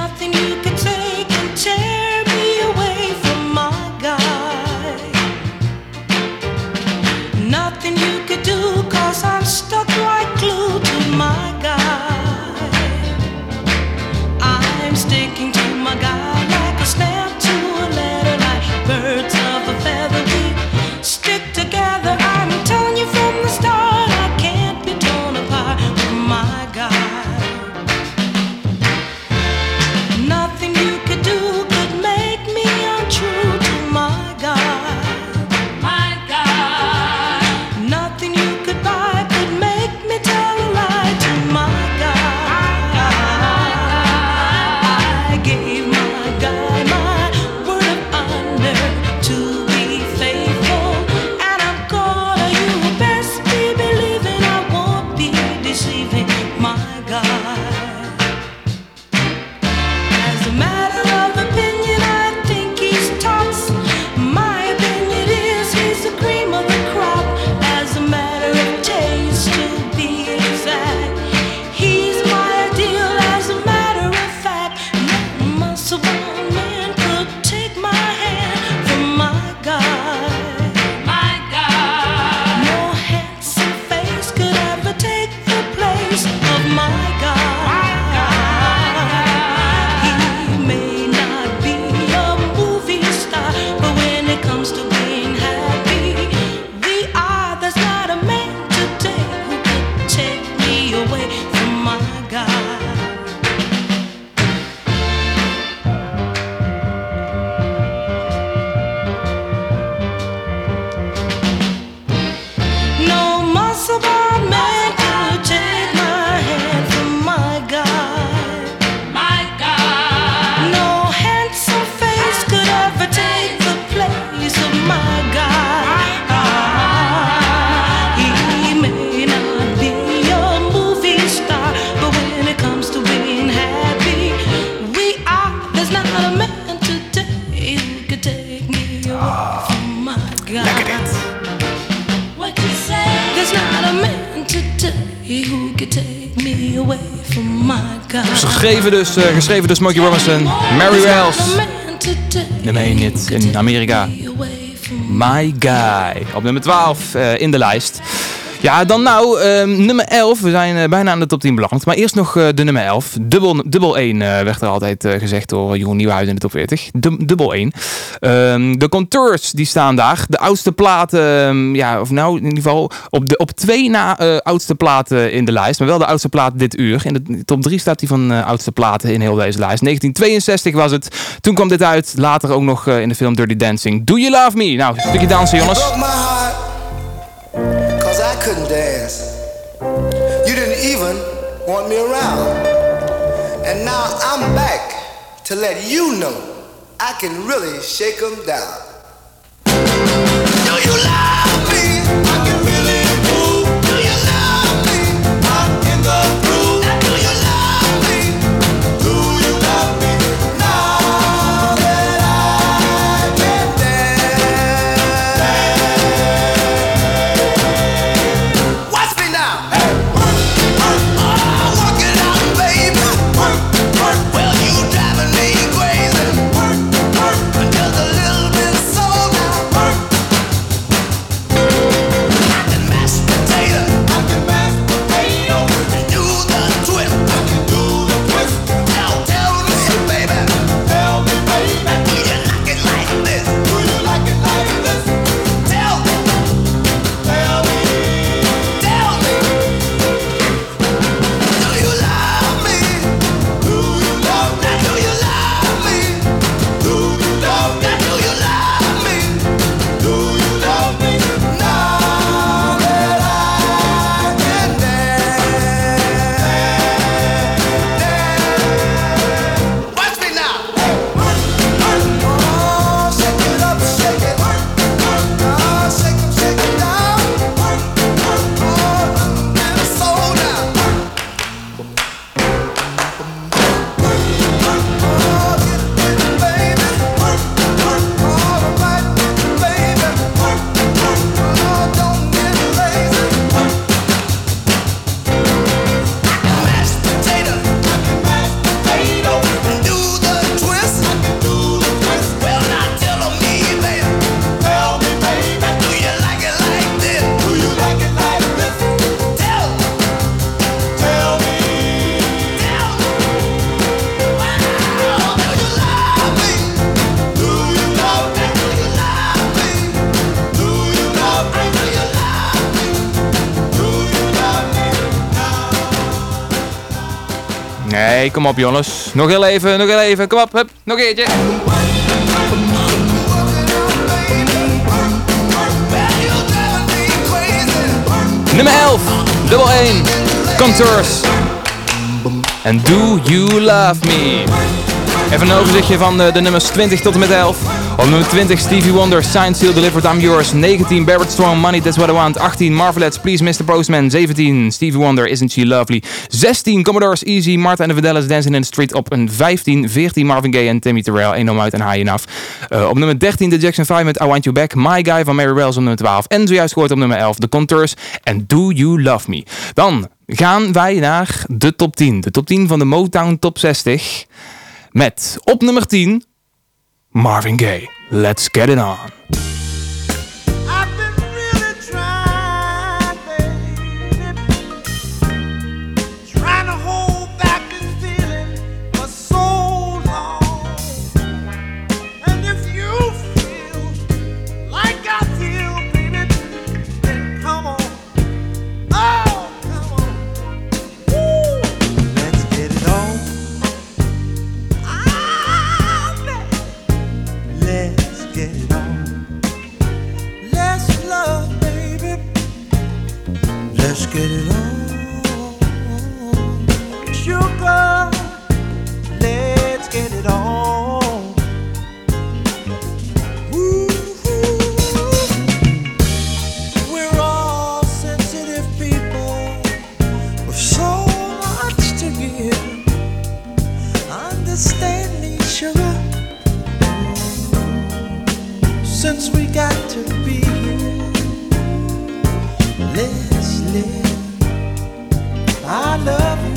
Geschreven dus, eh, geschreven door Smokey Robinson. Mary Wells. Nummer 1 hit in Amerika. My Guy. Op nummer 12 eh, in de lijst. Ja, dan nou, ehm, nummer 11. We zijn eh, bijna aan de top 10 beland. Maar eerst nog eh, de nummer 11. Dubbel, dubbel 1 eh, werd er altijd gezegd door Jeroen Nieuwenhuizen in de top 40. Du- dubbel 1. Ehm, de Contours, die staan daar. De oudste platen, ehm, ja, of nou in ieder geval op, de, op twee na oudste platen in de lijst. Maar wel de oudste plaat dit uur. In de top 3 staat die van oudste platen in heel deze lijst. 1962 was het. Toen kwam dit uit. Later ook nog in de film Dirty Dancing. Do You Love Me? Nou, een stukje dansen jongens. Broke my heart cause I couldn't dance. You didn't even want me around. And now I'm back to let you know I can really shake 'em down. Do you love Nee, kom op jongens. Nog heel even, nog heel even. Kom op, hup, nog een keertje. Nummer 11, dubbel 1, Contours. En Do You Love Me. Even een overzichtje van de nummers 20 tot en met 11. Op nummer 20 Stevie Wonder, Signed, Seal, Delivered, I'm Yours. 19 Barrett Strong, Money, That's What I Want. 18 Marvelettes, Please Mr. Postman. 17 Stevie Wonder, Isn't She Lovely. 16 Commodores, Easy, Martha and the Vandellas, Dancing in the Street. Op een 15, 14 Marvin Gaye en Timmy Terrell, No Mout en High Enough. Eh, op nummer 13 de Jackson 5 met I Want You Back. My Guy van Mary Wells op nummer 12. En zojuist gehoord op nummer 11 The Contours en Do You Love Me. Dan gaan wij naar de top 10. De top 10 van de Motown Top 60. Met op nummer 10 Marvin Gaye. Let's get it on. Get it on. Sugar, let's get it on. Ooh, we're all sensitive people with so much to give. Understand me, sugar. Since we got to be here, live. I love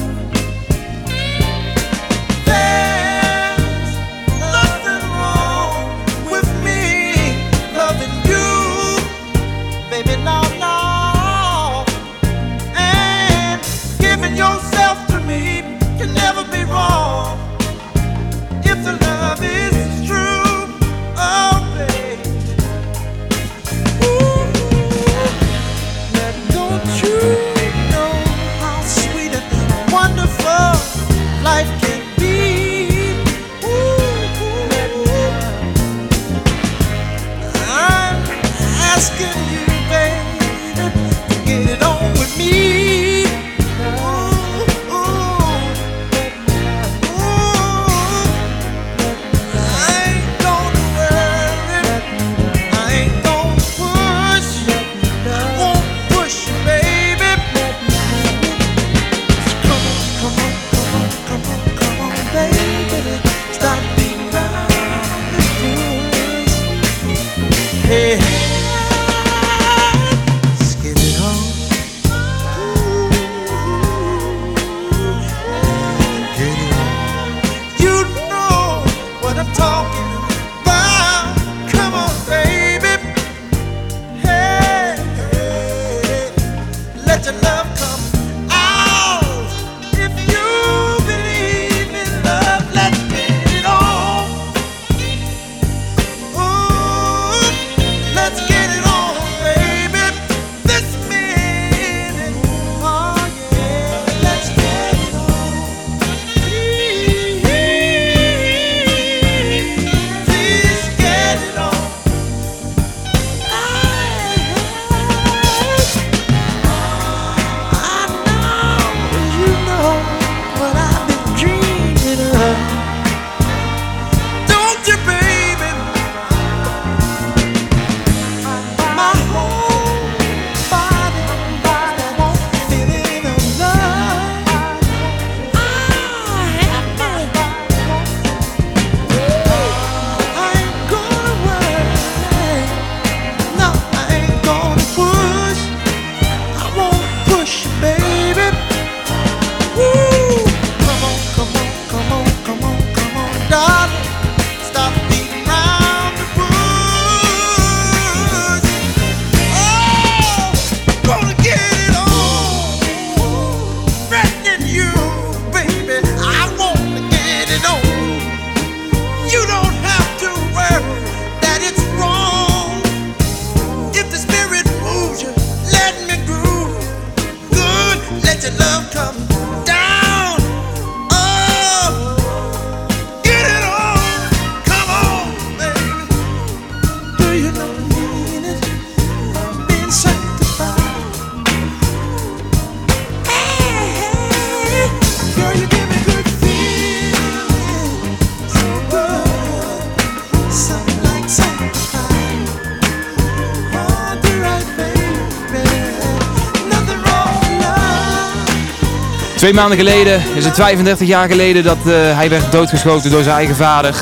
Twee maanden geleden is het 35 jaar geleden dat eh, hij werd doodgeschoten door zijn eigen vader.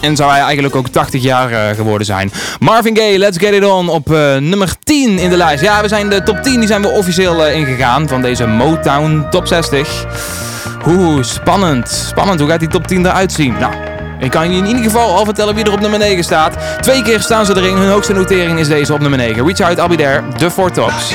En zou hij eigenlijk ook 80 jaar eh, geworden zijn. Marvin Gaye, Let's Get It On op eh, nummer 10 in de lijst. Ja, we zijn de top 10, die zijn we officieel ingegaan van deze Motown Top 60. Oeh, spannend. Spannend, hoe gaat die top 10 eruit zien? Nou, ik kan je in ieder geval al vertellen wie er op nummer 9 staat. Twee keer staan ze erin, hun hoogste notering is deze op nummer 9. Reach Out, I'll Be There, de Four Tops.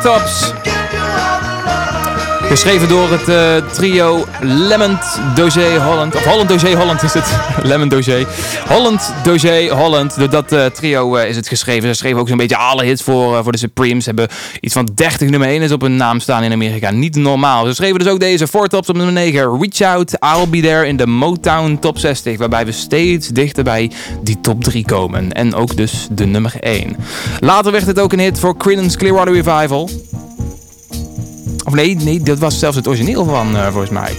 There. Geschreven door het eh, trio Lemon Doge Holland. Of Holland Doge Holland is het. *laughs* Lemon Doge. Holland Doge Holland. Door dat eh, trio eh, is het geschreven. Ze schreven ook zo'n beetje alle hits voor, voor de Supremes. Ze hebben iets van 30 nummer 1 is op hun naam staan in Amerika. Niet normaal. Ze schreven dus ook deze Four Tops op nummer 9. Reach Out, I'll Be There in de Motown Top 60. Waarbij we steeds dichter bij die top 3 komen. En ook dus de nummer 1. Later werd het ook een hit voor Creedence Clearwater Revival. Of nee, nee, dat was zelfs het origineel van, eh, volgens mij.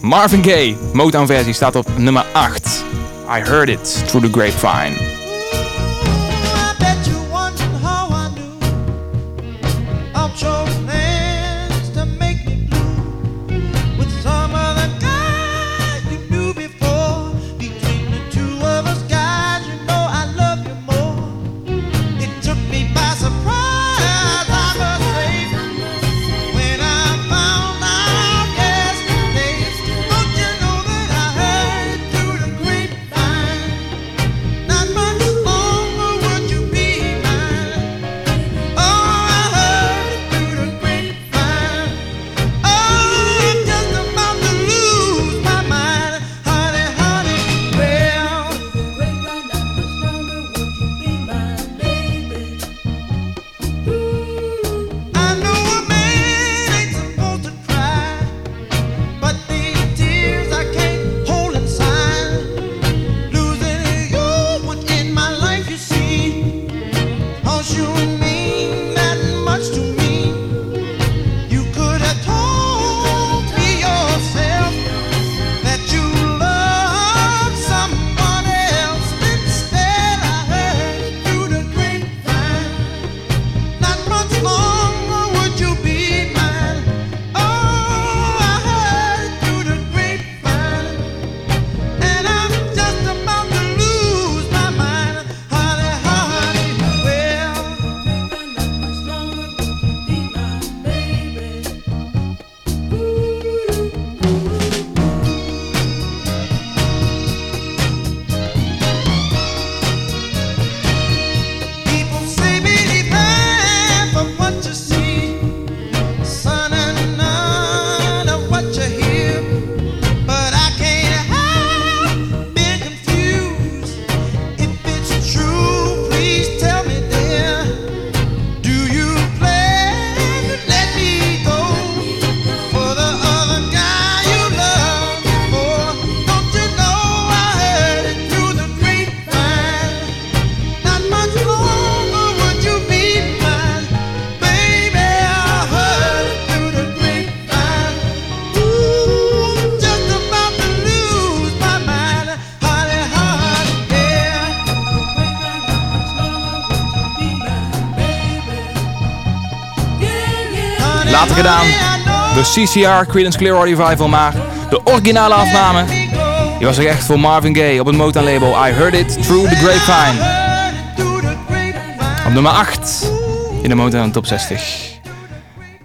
Marvin Gaye, Motown versie, staat op nummer 8. I heard it through the grapevine. CCR, Creedence Clearwater Revival, maar de originale afname, die was er echt voor Marvin Gaye op het Motown label I Heard It Through the Grapevine. Op nummer 8 in de Motown Top 60.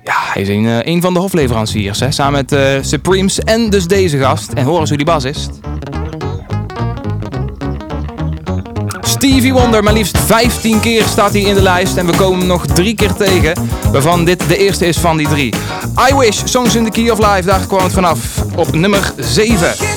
Ja, hij is een, eh, een van de hofleveranciers, hè, samen met eh, Supremes en dus deze gast. En hoor eens hoe die bas is. Stevie Wonder, maar liefst 15 keer staat hij in de lijst en we komen hem nog drie keer tegen, waarvan dit de eerste is van die drie. I Wish, Songs in the Key of Life, daar kwam het vanaf op nummer 7.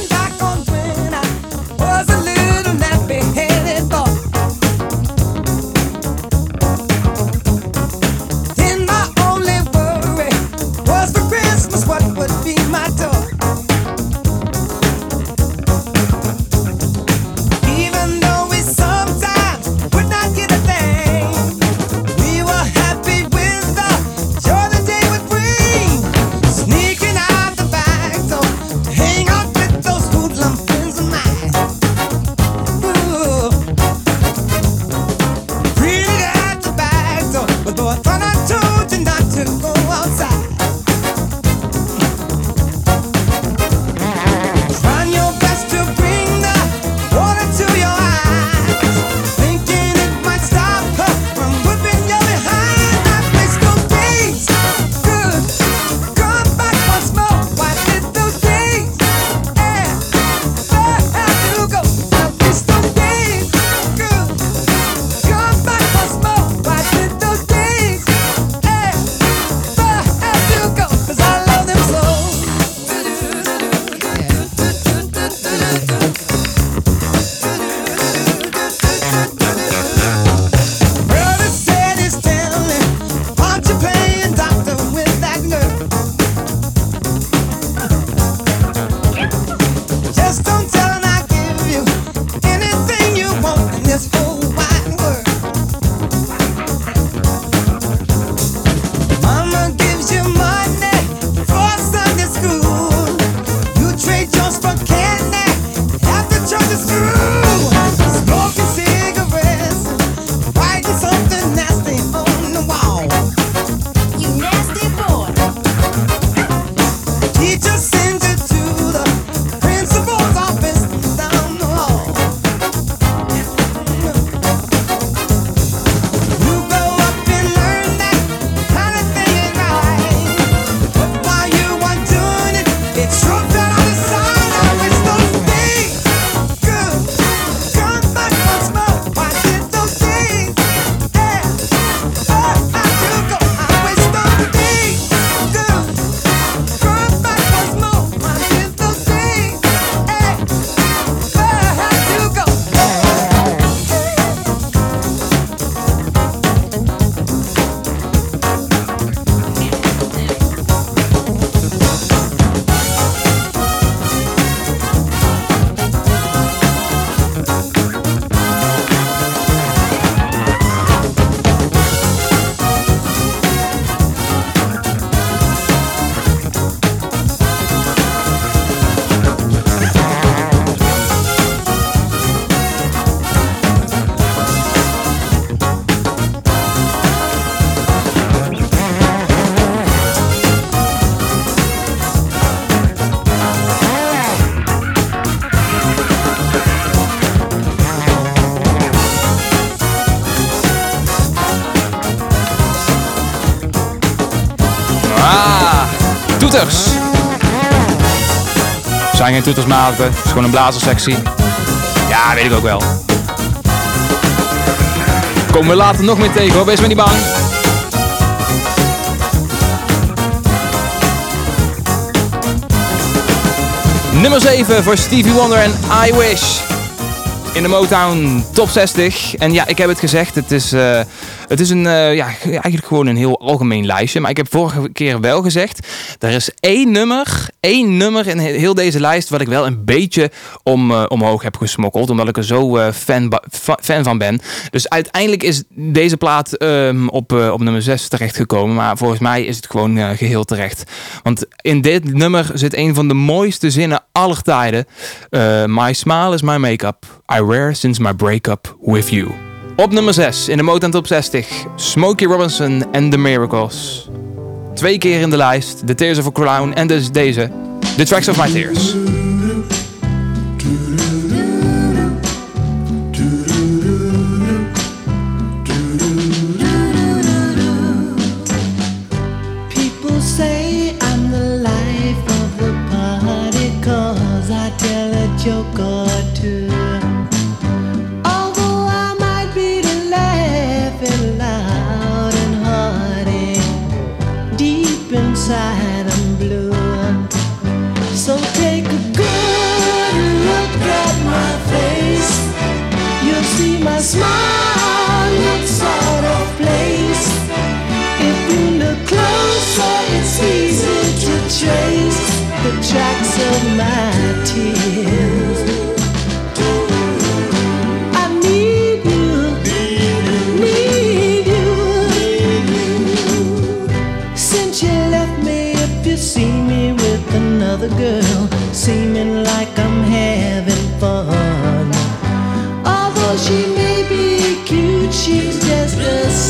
Toeters. Zijn geen toetersmaten, het is gewoon een blazerssectie. Ja, weet ik ook wel. Komen we later nog meer tegen hoor, wees maar niet bang. Nummer 7 voor Stevie Wonder en I Wish. In de Motown Top 60. En ja, ik heb het gezegd, het is, eh, het is een, eh, ja, eigenlijk gewoon een heel algemeen lijstje. Maar ik heb vorige keer wel gezegd, er is één nummer, één nummer in he- heel deze lijst... wat ik wel een beetje om, eh, omhoog heb gesmokkeld. Omdat ik er zo eh, fan, fan van ben. Dus uiteindelijk is deze plaat ehm, op, op nummer 6 terechtgekomen. Maar volgens mij is het gewoon eh, geheel terecht. Want in dit nummer zit een van de mooiste zinnen aller tijden. My smile is my make-up. I wear since my breakup with you. Op nummer 6 in de Motown Top 60, Smokey Robinson and The Miracles. Twee keer in de lijst, The Tears of a Crown en dus deze, The Tracks of My Tears. smile looks out of place. If you look closer, it's easy to trace the tracks of mine.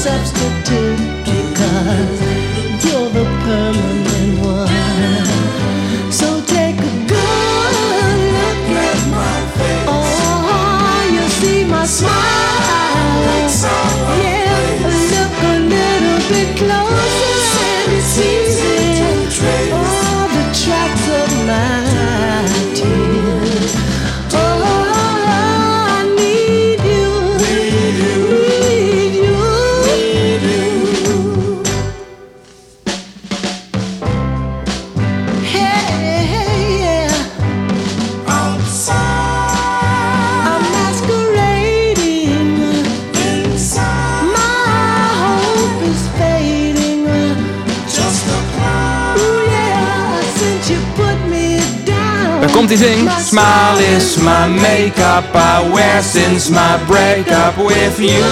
substitute because you're the permanent. Komt ie zing. Smile is my makeup I wear since my breakup with you.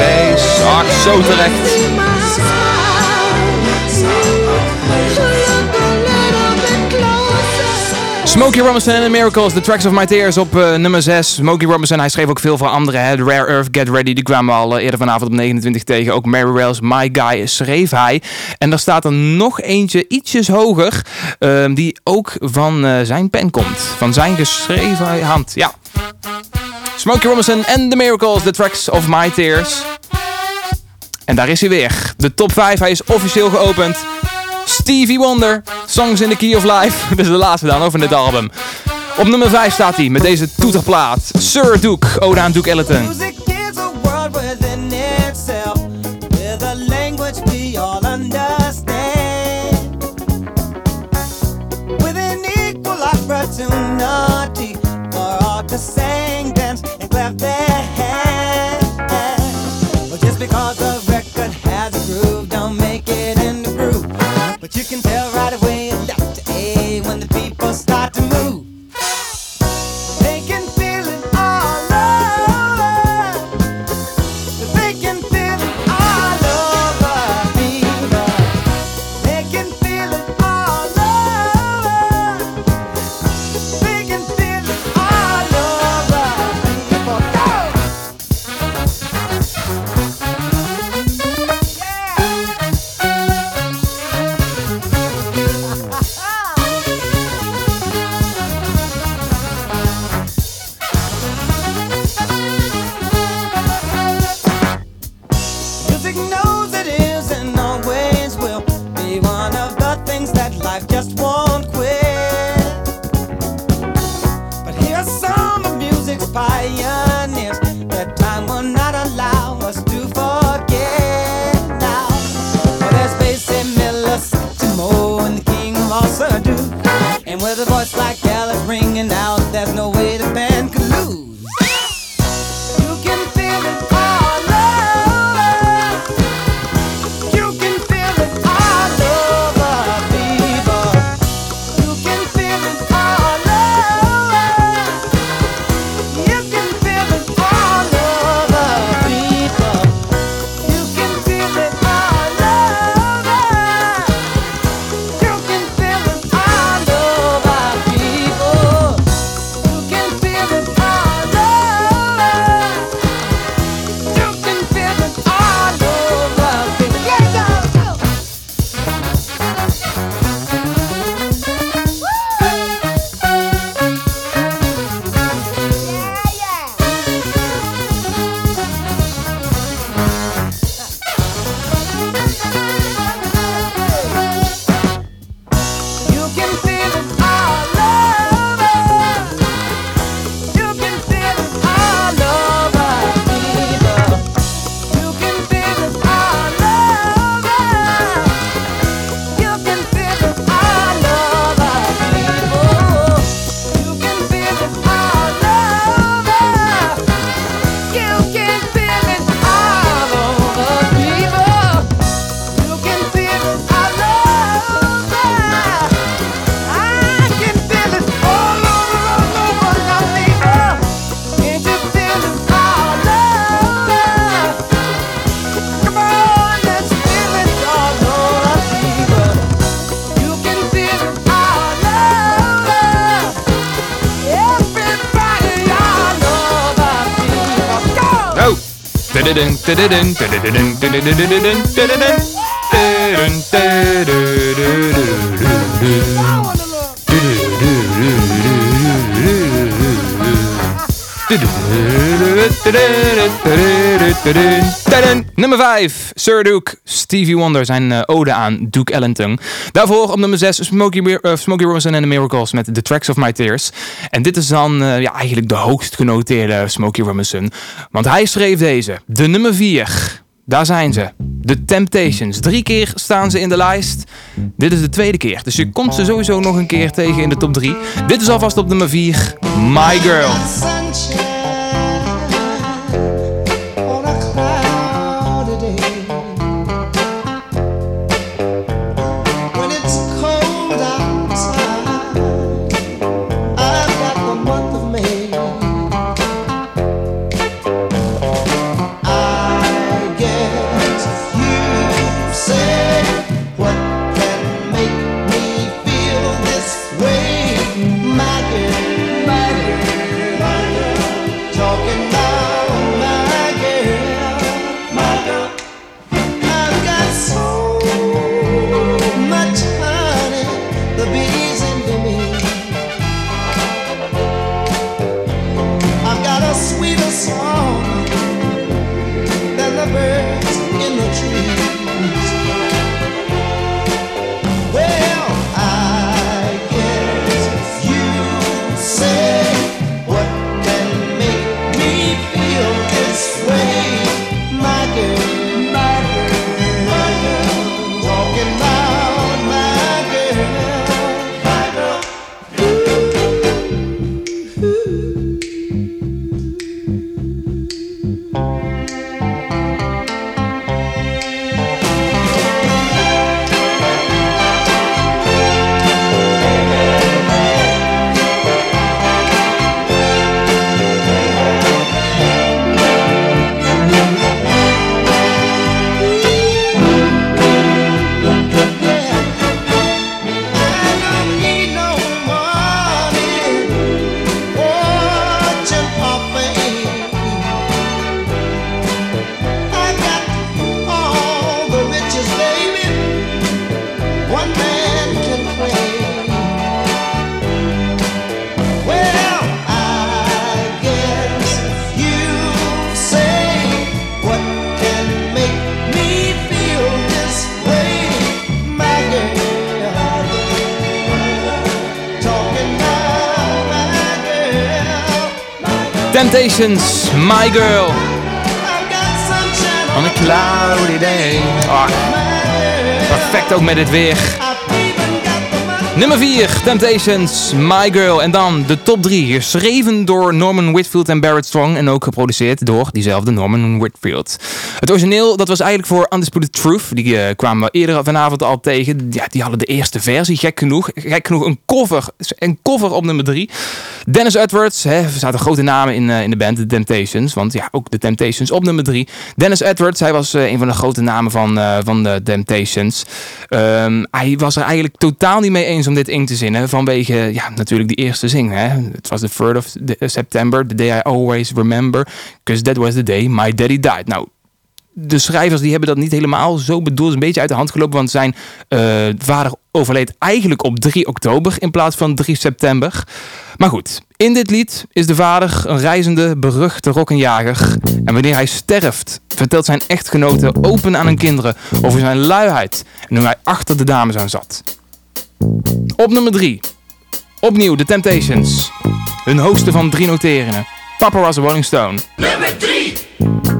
wijs. zag zo terecht. Smokey Robinson en the Miracles, The Tracks of My Tears op eh, nummer 6. Smokey Robinson, hij schreef ook veel voor anderen. Hè? Rare Earth, Get Ready, die kwamen al eh, eerder vanavond op 29 tegen. Ook Mary Wells, My Guy schreef hij. En daar staat er nog eentje ietsjes hoger, ehm, die ook van eh, zijn pen komt. Van zijn geschreven hand, ja. Smokey Robinson en The Miracles, The Tracks of My Tears. En daar is hij weer. De top 5, hij is officieel geopend. Stevie Wonder, Songs in the Key of Life. *laughs* Dit is de laatste dan over dit album. Op nummer 5 staat hij met deze toeterplaat. Sir Duke, Odaan Duke Ellington. voice like hell ringing out. Oh, Nummer 5, Sir Duke, Stevie Wonder, zijn eh, ode aan Duke Ellington. Daarvoor op nummer 6, Smokey, eh, Smokey Robinson and the Miracles met The Tracks of My Tears. En dit is dan eh, ja, eigenlijk de hoogst genoteerde Smokey Robinson. Want hij schreef deze, de nummer 4. Daar zijn ze. The Temptations. Drie keer staan ze in de lijst. Dit is de tweede keer. Dus je komt ze sowieso nog een keer tegen in de top 3. Dit is alvast op nummer 4. My Girl. Temptations, My Girl. On a cloudy day. Ah, perfect ook met het weer. Nummer 4, Temptations, My Girl. En dan de top 3, geschreven door Norman Whitfield en Barrett Strong. En ook geproduceerd door diezelfde Norman Whitfield. Het origineel, dat was eigenlijk voor Undisputed Truth. Die eh, kwamen we eerder vanavond al tegen. Ja, die hadden de eerste versie, gek genoeg. Gek genoeg een cover, een cover op nummer 3. Dennis Edwards, hè, er zaten grote namen in, eh, in de band, de Temptations. Want ja, ook de Temptations op nummer 3. Dennis Edwards, hij was eh, een van de grote namen van, van de Temptations. Ehm, hij was er eigenlijk totaal niet mee eens om dit in te zinnen. Vanwege, ja, natuurlijk die eerste zin. Hè. Het was the 3rd of the- September, the day I always remember. Because that was the day my daddy died. Nou, de schrijvers die hebben dat niet helemaal zo bedoeld. Een beetje uit de hand gelopen, want zijn eh, vader overleed eigenlijk op 3 oktober in plaats van 3 september. Maar goed, in dit lied is de vader een reizende, beruchte rokkenjager. En wanneer hij sterft, vertelt zijn echtgenote open aan hun kinderen over zijn luiheid en hoe hij achter de dames aan zat. Op nummer 3. Opnieuw de Temptations. Hun hoogste van drie noteringen. Papa was a Rolling Stone. Nummer 3.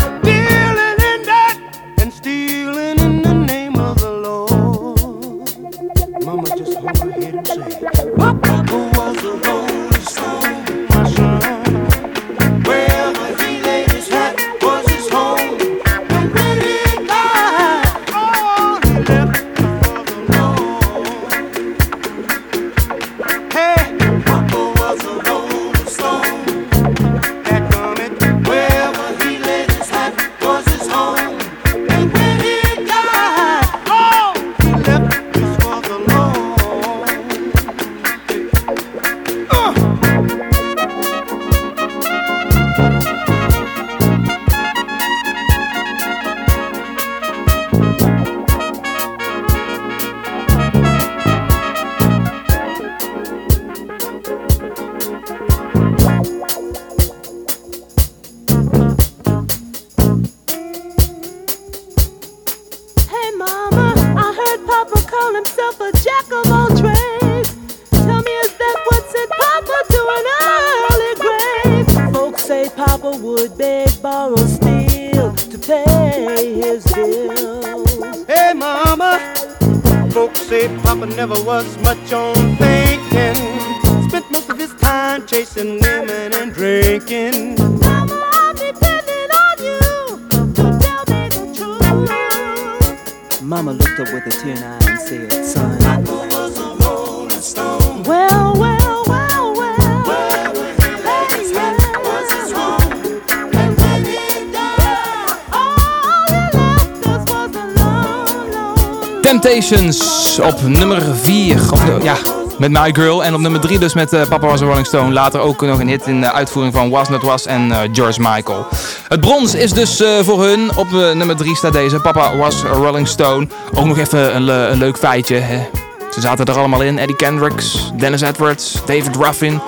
met My Girl. En op nummer 3 dus met eh, Papa Was a Rolling Stone. Later ook nog een hit in de uitvoering van Was Not Was en eh, George Michael. Het brons is dus eh, voor hun. Op nummer 3 staat deze. Papa Was a Rolling Stone. Ook nog even een, een leuk feitje. Hè. Ze zaten er allemaal in. Eddie Kendricks, Dennis Edwards, David Ruffin.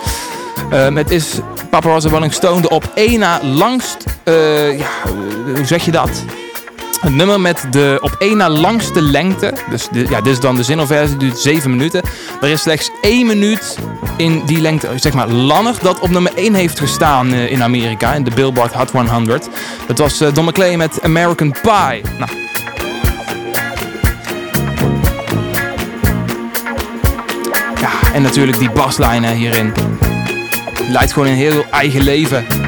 Ehm, het is Papa Was a Rolling Stone. De op één na langst... ja, hoe zeg je dat? Het nummer met de op één na langste lengte. Dus ja, dit is dan de zingelversie, die duurt 7 minuten. Er is slechts 1 minuut in die lengte, zeg maar, langer, dat op nummer 1 heeft gestaan eh, in Amerika, in de Billboard Hot 100. Dat was eh, Don McLean met American Pie. Nou. Ja, en natuurlijk die baslijnen hierin. Leidt gewoon een heel eigen leven.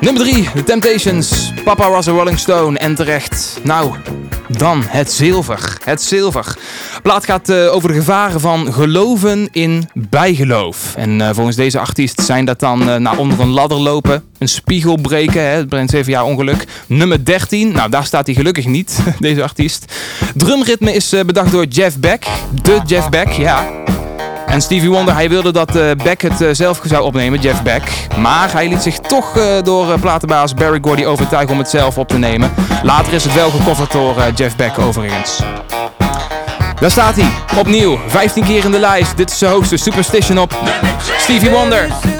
Nummer 3, The Temptations. Papa was a Rolling Stone. En terecht. Nou, dan het zilver. Het zilver. Plaat gaat eh, over de gevaren van geloven in bijgeloof. En eh, volgens deze artiest zijn dat dan eh, nou, onder een ladder lopen, een spiegel breken, hè, het brengt 7 jaar ongeluk. Nummer 13, nou daar staat hij gelukkig niet, *laughs* deze artiest. Drumritme is bedacht door Jeff Beck, de Jeff Beck, ja. En Stevie Wonder, hij wilde dat eh, Beck het eh, zelf zou opnemen, Jeff Beck. Maar hij liet zich toch eh, door platenbaas Barry Gordy overtuigen om het zelf op te nemen. Later is het wel gecoverd door Jeff Beck overigens. Daar staat hij, opnieuw, 15 keer in de lijst. Dit is zijn hoogste Superstition op Stevie Wonder.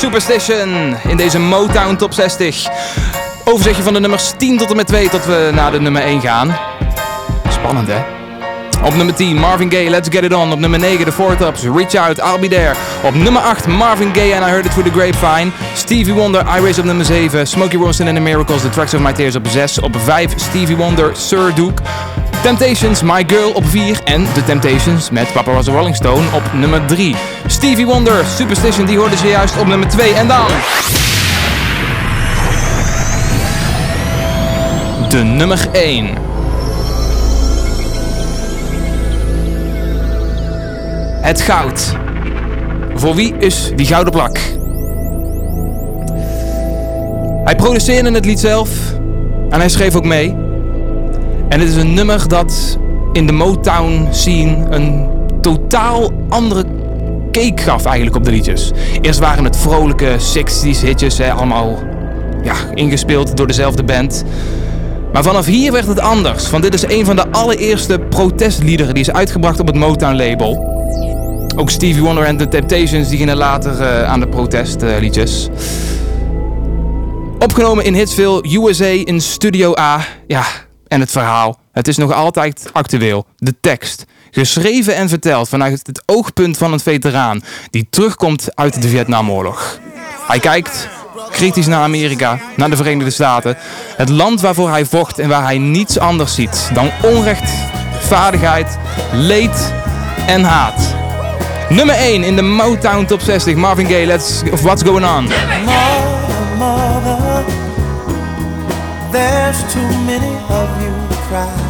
Superstition in deze Motown Top 60. Overzichtje van de nummers 10 tot en met 2 tot we naar de nummer 1 gaan. Spannend hè? Op nummer 10 Marvin Gaye, Let's Get It On. Op nummer 9 The Four Tops, Reach Out, I'll Be There. Op nummer 8 Marvin Gaye and I Heard It Through the Grapevine. Stevie Wonder, I Race op nummer 7. Smokey Robinson and the Miracles, The Tracks of My Tears op 6. Op 5 Stevie Wonder, Sir Duke. Temptations, My Girl op 4. En The Temptations met Papa Was a Rolling Stone op nummer 3. Stevie Wonder, Superstition, die hoorde ze juist op nummer 2. En dan... De nummer 1. Het goud. Voor wie is die gouden plak? Hij produceerde het lied zelf en hij schreef ook mee. En het is een nummer dat in de Motown scene een totaal andere cake gaf eigenlijk op de liedjes. Eerst waren het vrolijke 60s hitjes, hè, allemaal ja, ingespeeld door dezelfde band. Maar vanaf hier werd het anders, want dit is een van de allereerste protestliederen die is uitgebracht op het Motown label. Ook Stevie Wonder en The Temptations die gingen later eh, aan de protestliedjes. Opgenomen in Hitsville, USA in Studio A. Ja, En het verhaal, het is nog altijd actueel. De tekst, geschreven en verteld vanuit het oogpunt van een veteraan die terugkomt uit de Vietnamoorlog. Hij kijkt kritisch naar Amerika, naar de Verenigde Staten, het land waarvoor hij vocht en waar hij niets anders ziet dan onrechtvaardigheid, leed en haat. Nummer 1 in de Motown Top 60, Marvin Gaye, let's, of What's Going On. There's too many of you crying.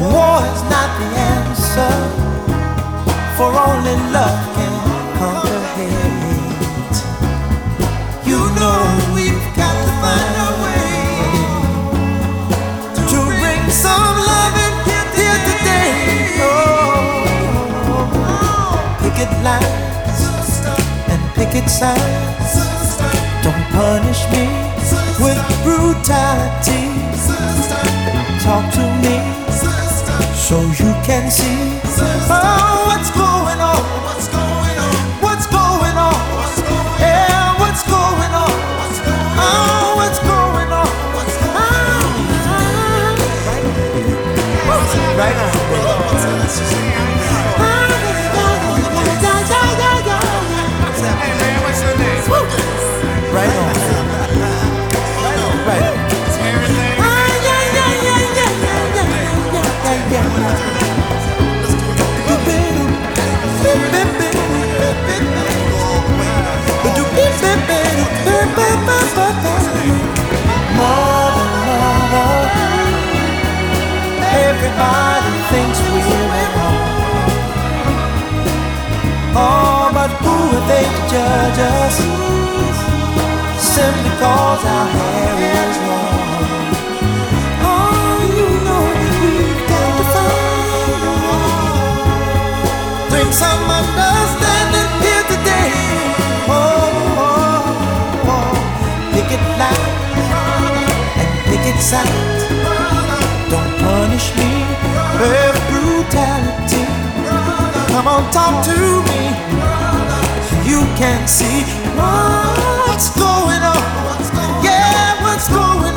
War is not the answer, for only love can conquer hate. You know we've got to find a way to bring some loving here today. Oh, picket lines and picket signs. Don't punish me with brutality. Talk to me so you can see oh, what's going on. Everybody thinks we're at home. Oh, but who are they to judge us? Simply cause our hair is long. Oh, you know we've got to find. Bring some understanding here today. Oh, oh, oh. picket lines and picket signs. Don't punish me brutality. Come on, talk to me. You can see what's going on. Yeah, what's going